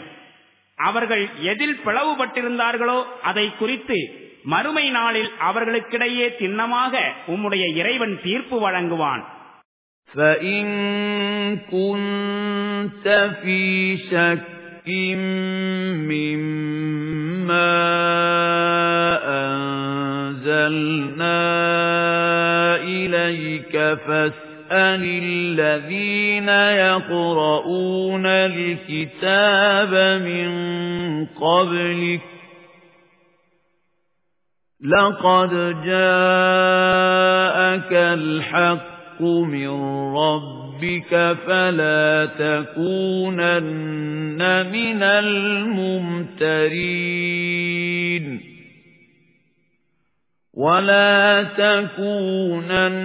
அவர்கள் எதில் பிளவுபட்டிருந்தார்களோ அதை குறித்து மறுமை நாளில் அவர்களுக்கிடையே திண்ணமாக உம்முடைய இறைவன் தீர்ப்பு வழங்குவான் فَإِن كُنتَ فِي شَكٍّ مِّمَّا أَنزَلْنَا إِلَيْكَ فَاسْأَلِ الَّذِينَ يَقْرَؤُونَ الْكِتَابَ مِن قَبْلِكَ لَقَدْ جَاءَكَ الْحَقُّ مِن رَّبِّكَ فَلَا تَكُونَنَّ مِنَ الْمُمْتَرِينَ وَلَا تَكُونَنَّ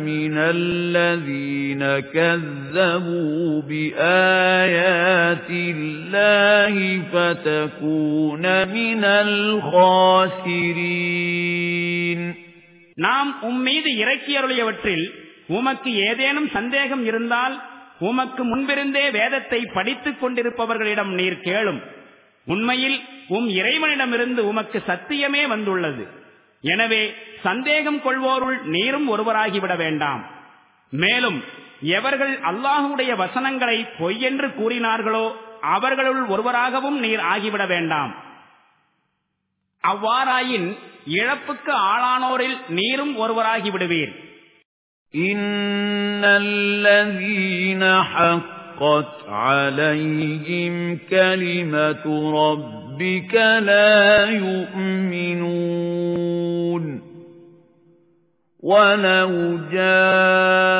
مِنَ الَّذِينَ كَذَّبُوا بِآيَاتِ اللَّهِ فَتَكُونَ مِنَ الْخَاسِرِينَ நாம் உம்மீது இறக்கியருளியவற்றில் உமக்கு ஏதேனும் சந்தேகம் இருந்தால் உமக்கு முன்பிருந்தே வேதத்தை படித்துக் கொண்டிருப்பவர்களிடம் நீர் கேளும் உண்மையில் உம் இறைவனிடமிருந்து உமக்கு சத்தியமே வந்துள்ளது எனவே சந்தேகம் கொள்வோருள் நீரும் ஒருவராகிவிட வேண்டாம் மேலும் எவர்கள் அல்லாஹுடைய வசனங்களை பொய்யென்று கூறினார்களோ அவர்களுள் ஒருவராகவும் நீர் ஆகிவிட வேண்டாம் அவ்வாறாயின் இழப்புக்கு ஆளானோரில் நீரும் ஒருவராகி விடுவீர் إِنَّ الَّذِينَ حَقَّتْ عَلَيْهِمْ كَلِمَةُ رَبِّكَ لَا يُؤْمِنُونَ. وَلَوْ جَاءَتْهُمْ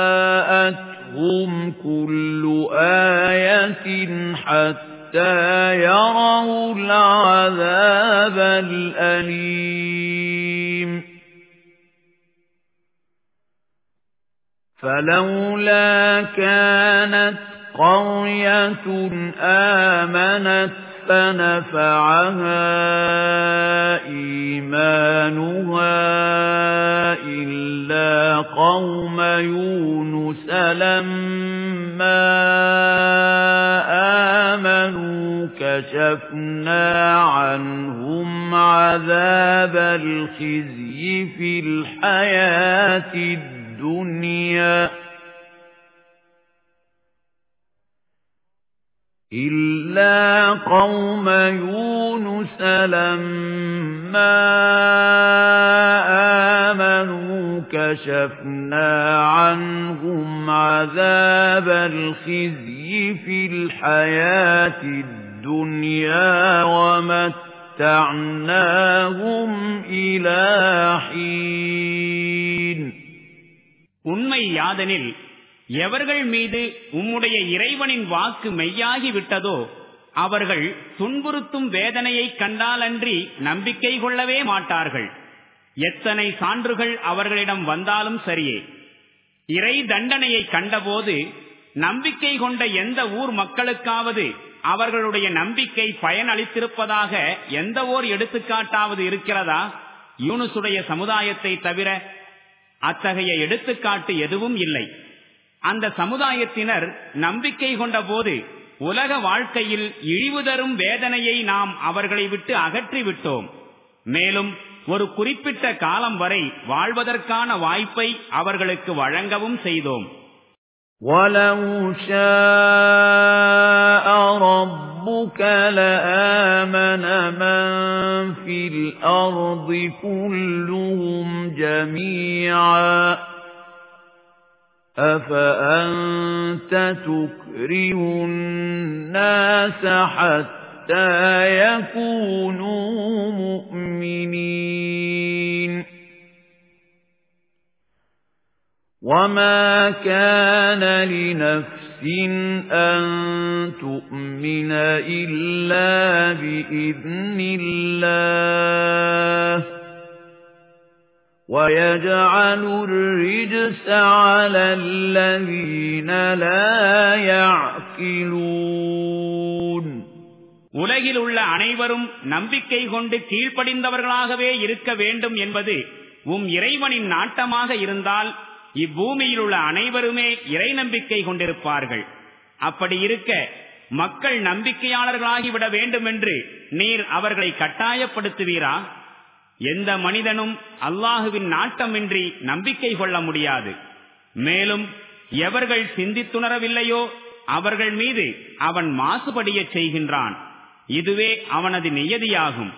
كُلُّ آيَةٍ حَتَّى يَرَوْا الْعَذَابَ الْأَلِيمَ. فَلَوْلَا كَانَتْ قَرْيَةٌ آمَنَتْ فَنَفَعَهَا إِيمَانُهَا إِلَّا قَوْمَ يُونُسَ لَمَّا آمَنُوا كَشَفْنَا عَنْهُمْ عَذَابَ الْخِزْيِ فِي الْحَيَاةِ الدُّنْيَا إِلَّا قَوْمَ يُونُسَ لَمَّا آمَنُوا كَشَفْنَا عَنْهُمْ عَذَابَ الْخِزْيِ فِي الْحَيَاةِ الدُّنْيَا وَمَتَّعْنَاهُمْ إِلَى حِينٍ உண்மை யாதெனில் எவர்கள் மீது உம்முடைய இறைவனின் வாக்கு மெய்யாகி விட்டதோ அவர்கள் துன்புறுத்தும் வேதனையை கண்டாலன்றி நம்பிக்கை கொள்ளவே மாட்டார்கள். எத்தனை சான்றுகள் அவர்களிடம் வந்தாலும் சரியே. இறை தண்டனையை கண்டபோது நம்பிக்கை கொண்ட எந்த ஊர் மக்களுக்காவது அவர்களுடைய நம்பிக்கை பயனளித்திருப்பதாக எந்த ஓர் எடுத்துக்காட்டாவது இருக்கிறதா? யூனுசுடைய சமுதாயத்தை தவிர அத்தகைய எடுத்துக்காட்டு எதுவும் இல்லை. அந்த சமுதாயத்தினர் நம்பிக்கை கொண்ட போது உலக வாழ்க்கையில் இழிவு தரும் வேதனையை நாம் அவர்களை விட்டு அகற்றிவிட்டோம் மேலும் ஒரு குறிப்பிட்ட காலம் வரை வாழ்வதற்கான வாய்ப்பை அவர்களுக்கு வழங்கவும் செய்தோம் وَلَوْ شَاءَ رَبُّكَ رَبُّكَ لَآمَنَ مَن فِي الْأَرْضِ كُلُّهُمْ جَمِيعًا أَفَأَنْتَ تُكْرِهُ النَّاسَ حَتَّى يَكُونُوا مُؤْمِنِينَ وَمَا كَانَ لِنَفْسٍ أَن تُؤْمِنَ إِلَّا بِإِذْنِ اللَّهِ وَيَجْعَلُ الرِّجْسَ عَلَى الَّذِينَ لَا يَعْقِلُونَ உலகில் உள்ள அனைவரும் நம்பிக்கை கொண்டு கீழ்ப்படிந்தவர்களாகவே இருக்க வேண்டும் என்பது உம் இறைவனின் நாட்டமாக இருந்தால் இப்பூமியில் உள்ள அனைவருமே இறை நம்பிக்கை கொண்டிருப்பார்கள் அப்படி இருக்க மக்கள் நம்பிக்கையாளர்களாகிவிட வேண்டும் என்று நீர் அவர்களை கட்டாயப்படுத்துவீரா எந்த மனிதனும் அல்லாஹுவின் நாட்டமின்றி நம்பிக்கை கொள்ள முடியாது மேலும் எவர்கள் சிந்தித்துணரவில்லையோ அவர்கள் மீது அவன் மாசுபடிய செய்கின்றான் இதுவே அவனது நியதியாகும்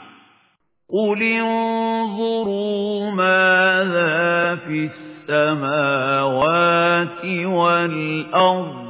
قُلِ انظُرُوا مَاذَا فِي السَّمَاوَاتِ وَالْأَرْضِ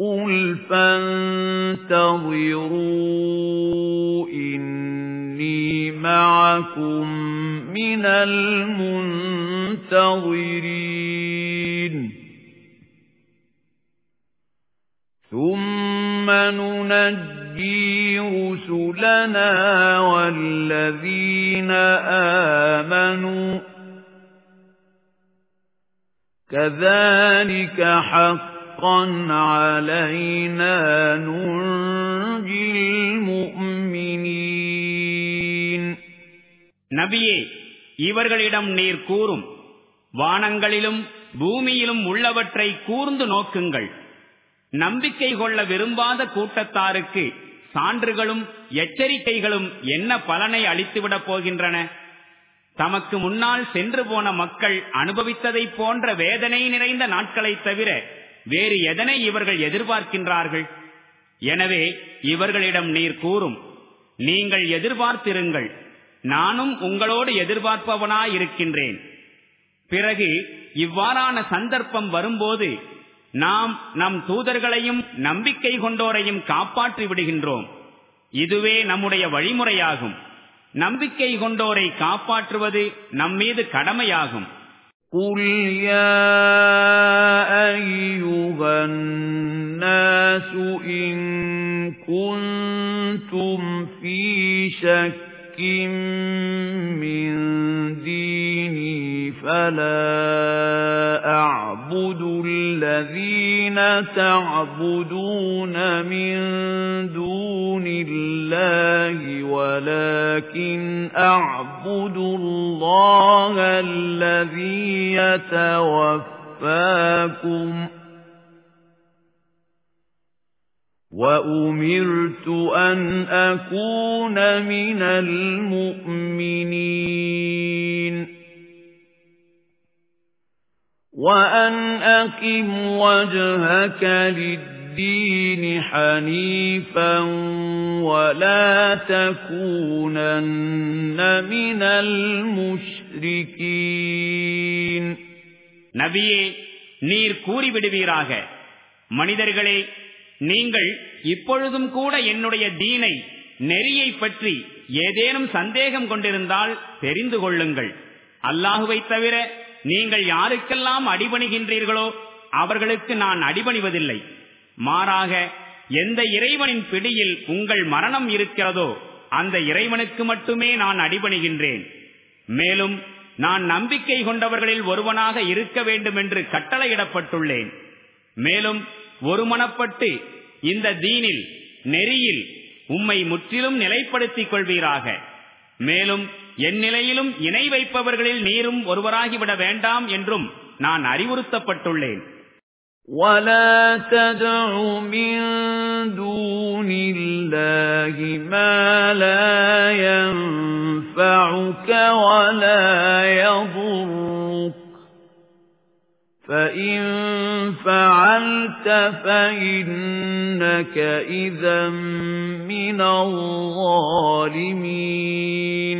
قُلْ فَانتَظِرُوا إِنِّي مَعَكُمْ مِنَ الْمُنتَظِرِينَ ثُمَّ نُنَجِّي رُسُلَنَا وَالَّذِينَ آمَنُوا كَذَلِكَ حَقًّا عَلَيْنَا نُنْجِي الْمُؤْمِنِينَ நபியே இவர்களிடம் நீர் கூறும் வானங்களிலும் பூமியிலும் உள்ளவற்றை கூர்ந்து நோக்குங்கள் நம்பிக்கை கொள்ள விரும்பாத கூட்டத்தாருக்கு சான்றுகளும் எச்சரிக்கைகளும் என்ன பலனை அளித்துவிடப் போகின்றன தமக்கு முன்னால் சென்று போன மக்கள் அனுபவித்ததை போன்ற வேதனை நிறைந்த நாட்களை தவிர வேறு எதனை இவர்கள் எதிர்பார்க்கின்றார்கள்? எனவே இவர்களிடம் நீர் கூறும் நீங்கள் எதிர்பார்த்திருங்கள் நானும் உங்களோடு எதிர்பார்ப்பவனாயிருக்கின்றேன். பிறகு இவ்வாறான சந்தர்ப்பம் வரும்போது நாம் நம் தூதர்களையும் நம்பிக்கை கொண்டோரையும் காப்பாற்றி விடுகின்றோம். இதுவே நம்முடைய வழிமுறையாகும். நம்பிக்கை கொண்டோரை காப்பாற்றுவது நம்மீது கடமையாகும். قُلْ يَا أَيُّهَا النَّاسُ إِن كُنتُمْ فِي شَكٍّ مِّن دِينِي فَلَا أَعْبُدُ الَّذِينَ تَعْبُدُونَ مِن دُونِ اللَّهِ وَلَكِنْ أَعْبُدُ اللَّهَ الَّذِي يَتَوَفَّاكُمْ وَأُمِرْتُ أَنْ أَكُونَ مِنَ الْمُؤْمِنِينَ وَأَنْ أَقِمْ وَجْهَكَ لِلدِّينِ حَنِيفًا وَلَا تَكُونَنَّ مِنَ الْمُشْرِكِينَ நபியே நீர் கூறிவிடுவீராக மனிதர்களே நீங்கள் இப்பொழுதும் கூட என்னுடைய தீனை நெறியை பற்றி ஏதேனும் சந்தேகம் கொண்டிருந்தால் தெரிந்து கொள்ளுங்கள் அல்லாஹுவை தவிர நீங்கள் யாருக்கெல்லாம் அடிபணிகின்றீர்களோ அவர்களுக்கு நான் அடிபணிவதில்லை. மாறாக எந்த இறைவனின் பிடியில் உங்கள் மரணம் இருக்கிறதோ அந்த இறைவனுக்கு மட்டுமே நான் அடிபணிகின்றேன். மேலும் நான் நம்பிக்கை கொண்டவர்களில் ஒருவனாக இருக்க வேண்டும் என்று கட்டளையிடப்பட்டுள்ளேன். மேலும் ஒருமனப்பட்டு இந்த தீனில் நெறியில் உம்மை முற்றிலும் நிலைப்படுத்திக் கொள்வீராக. மேலும் என் நிலையிலும் இணை வைப்பவர்களில் நீரும் ஒருவராகிவிட வேண்டாம் என்றும் நான் அறிவுறுத்தப்பட்டுள்ளேன் ولا تدع من دون الله ما لا ينفعك ولا يضرك فإن فعلت فإنك إذا من الظالمين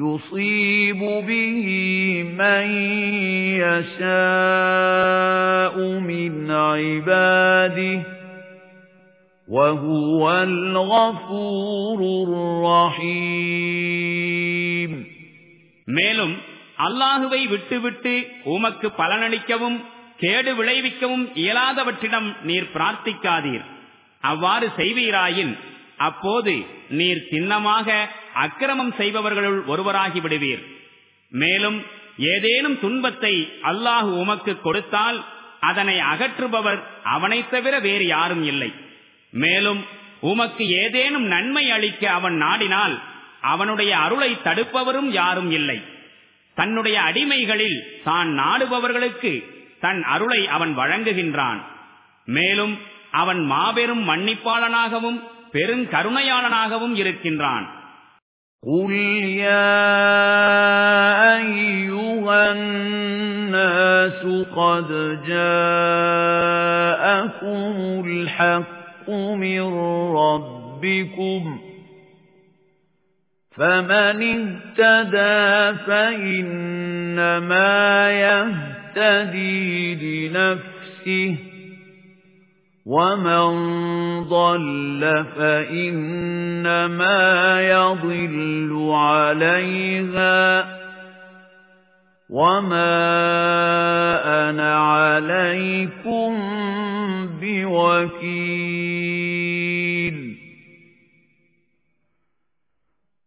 يُصِيبُ بِهِ مَن يَشَاءُ مِنْ عِبَادِهِ وَهُوَ الْغَفُورُ الرَّحِيمُ மேலும் அல்லாஹுவை விட்டுவிட்டு உமக்கு பலனளிக்கவும் கேடு விளைவிக்கவும் இயலாதவற்றிடம் நீர் பிரார்த்திக்காதீர் அவ்வாறு செய்வீராயின் அப்போது நீர் சின்னமாக அக்கிரமம் செய்பவர்களுள் ஒருவராகி விடுவீர். மேலும் ஏதேனும் துன்பத்தை அல்லாஹு உமக்கு கொடுத்தால் அதனை அகற்றுபவர் அவனைத் தவிர வேறு யாரும் இல்லை. மேலும் உமக்கு ஏதேனும் நன்மை அளிக்க அவன் நாடினால் அவனுடைய அருளை தடுப்பவரும் யாரும் இல்லை. தன்னுடைய அடிமைகளில் தான் நாடுபவர்களுக்கு தன் அருளை அவன் வழங்குகின்றான். மேலும் அவன் மாபெரும் மன்னிப்பாளனாகவும் பெருங்கருணையாளனாகவும் இருக்கின்றான் قُلْ يَا أَيُّهَا النَّاسُ قَدْ جَاءَكُمُ الْحَقُّ مِنْ رَبِّكُمْ فَمَنِ اهْتَدَى فَإِنَّمَا يَهْتَدِي لِنَفْسِهِ وَمَنْ ضَلَّ فَإِنَّمَا يَضِلُّ عَلَيْهَا وَمَا أَنَا عَلَيْكُمْ بِوَكِيلٍ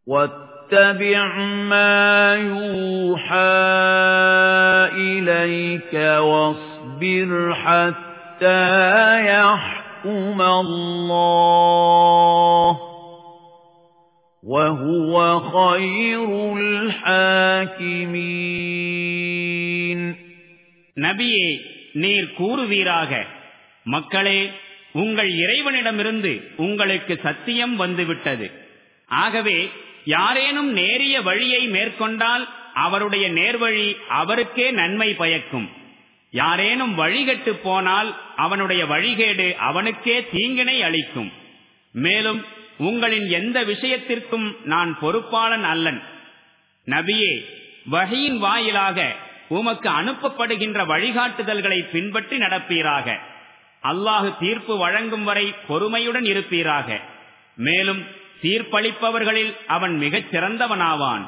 وَاتَّبِعْ مَا يُوحَى إِلَيْكَ وَاصْبِرْ حَتَّى حَتَّى يَحْكُمَ اللَّهُ وَهُوَ خَيْرُ الْحَاكِمِينَ நபியே நீர் கூறுவீராக மக்களே உங்கள் இறைவனிடமிருந்து உங்களுக்கு சத்தியம் வந்துவிட்டது ஆகவே யாரேனும் நேரிய வழியை மேற்கொண்டால் அவருடைய நேர்வழி அவருக்கே நன்மை பயக்கும் யாரேனும் வழிகட்டு போனால் அவனுடைய வழிகேடு அவனுக்கே தீங்கினை அளிக்கும். மேலும் உங்களின் எந்த விஷயத்திற்கும் நான் பொறுப்பாளன் அல்லன். நபியே வகையின் வாயிலாக உமக்கு அனுப்பப்படுகின்ற வழிகாட்டுதல்களை பின்பற்றி நடப்பீராக. அல்லாஹு தீர்ப்பு வழங்கும் வரை பொறுமையுடன் இருப்பீராக. மேலும் தீர்ப்பளிப்பவர்களில் அவன் மிகச் சிறந்தவனாவான்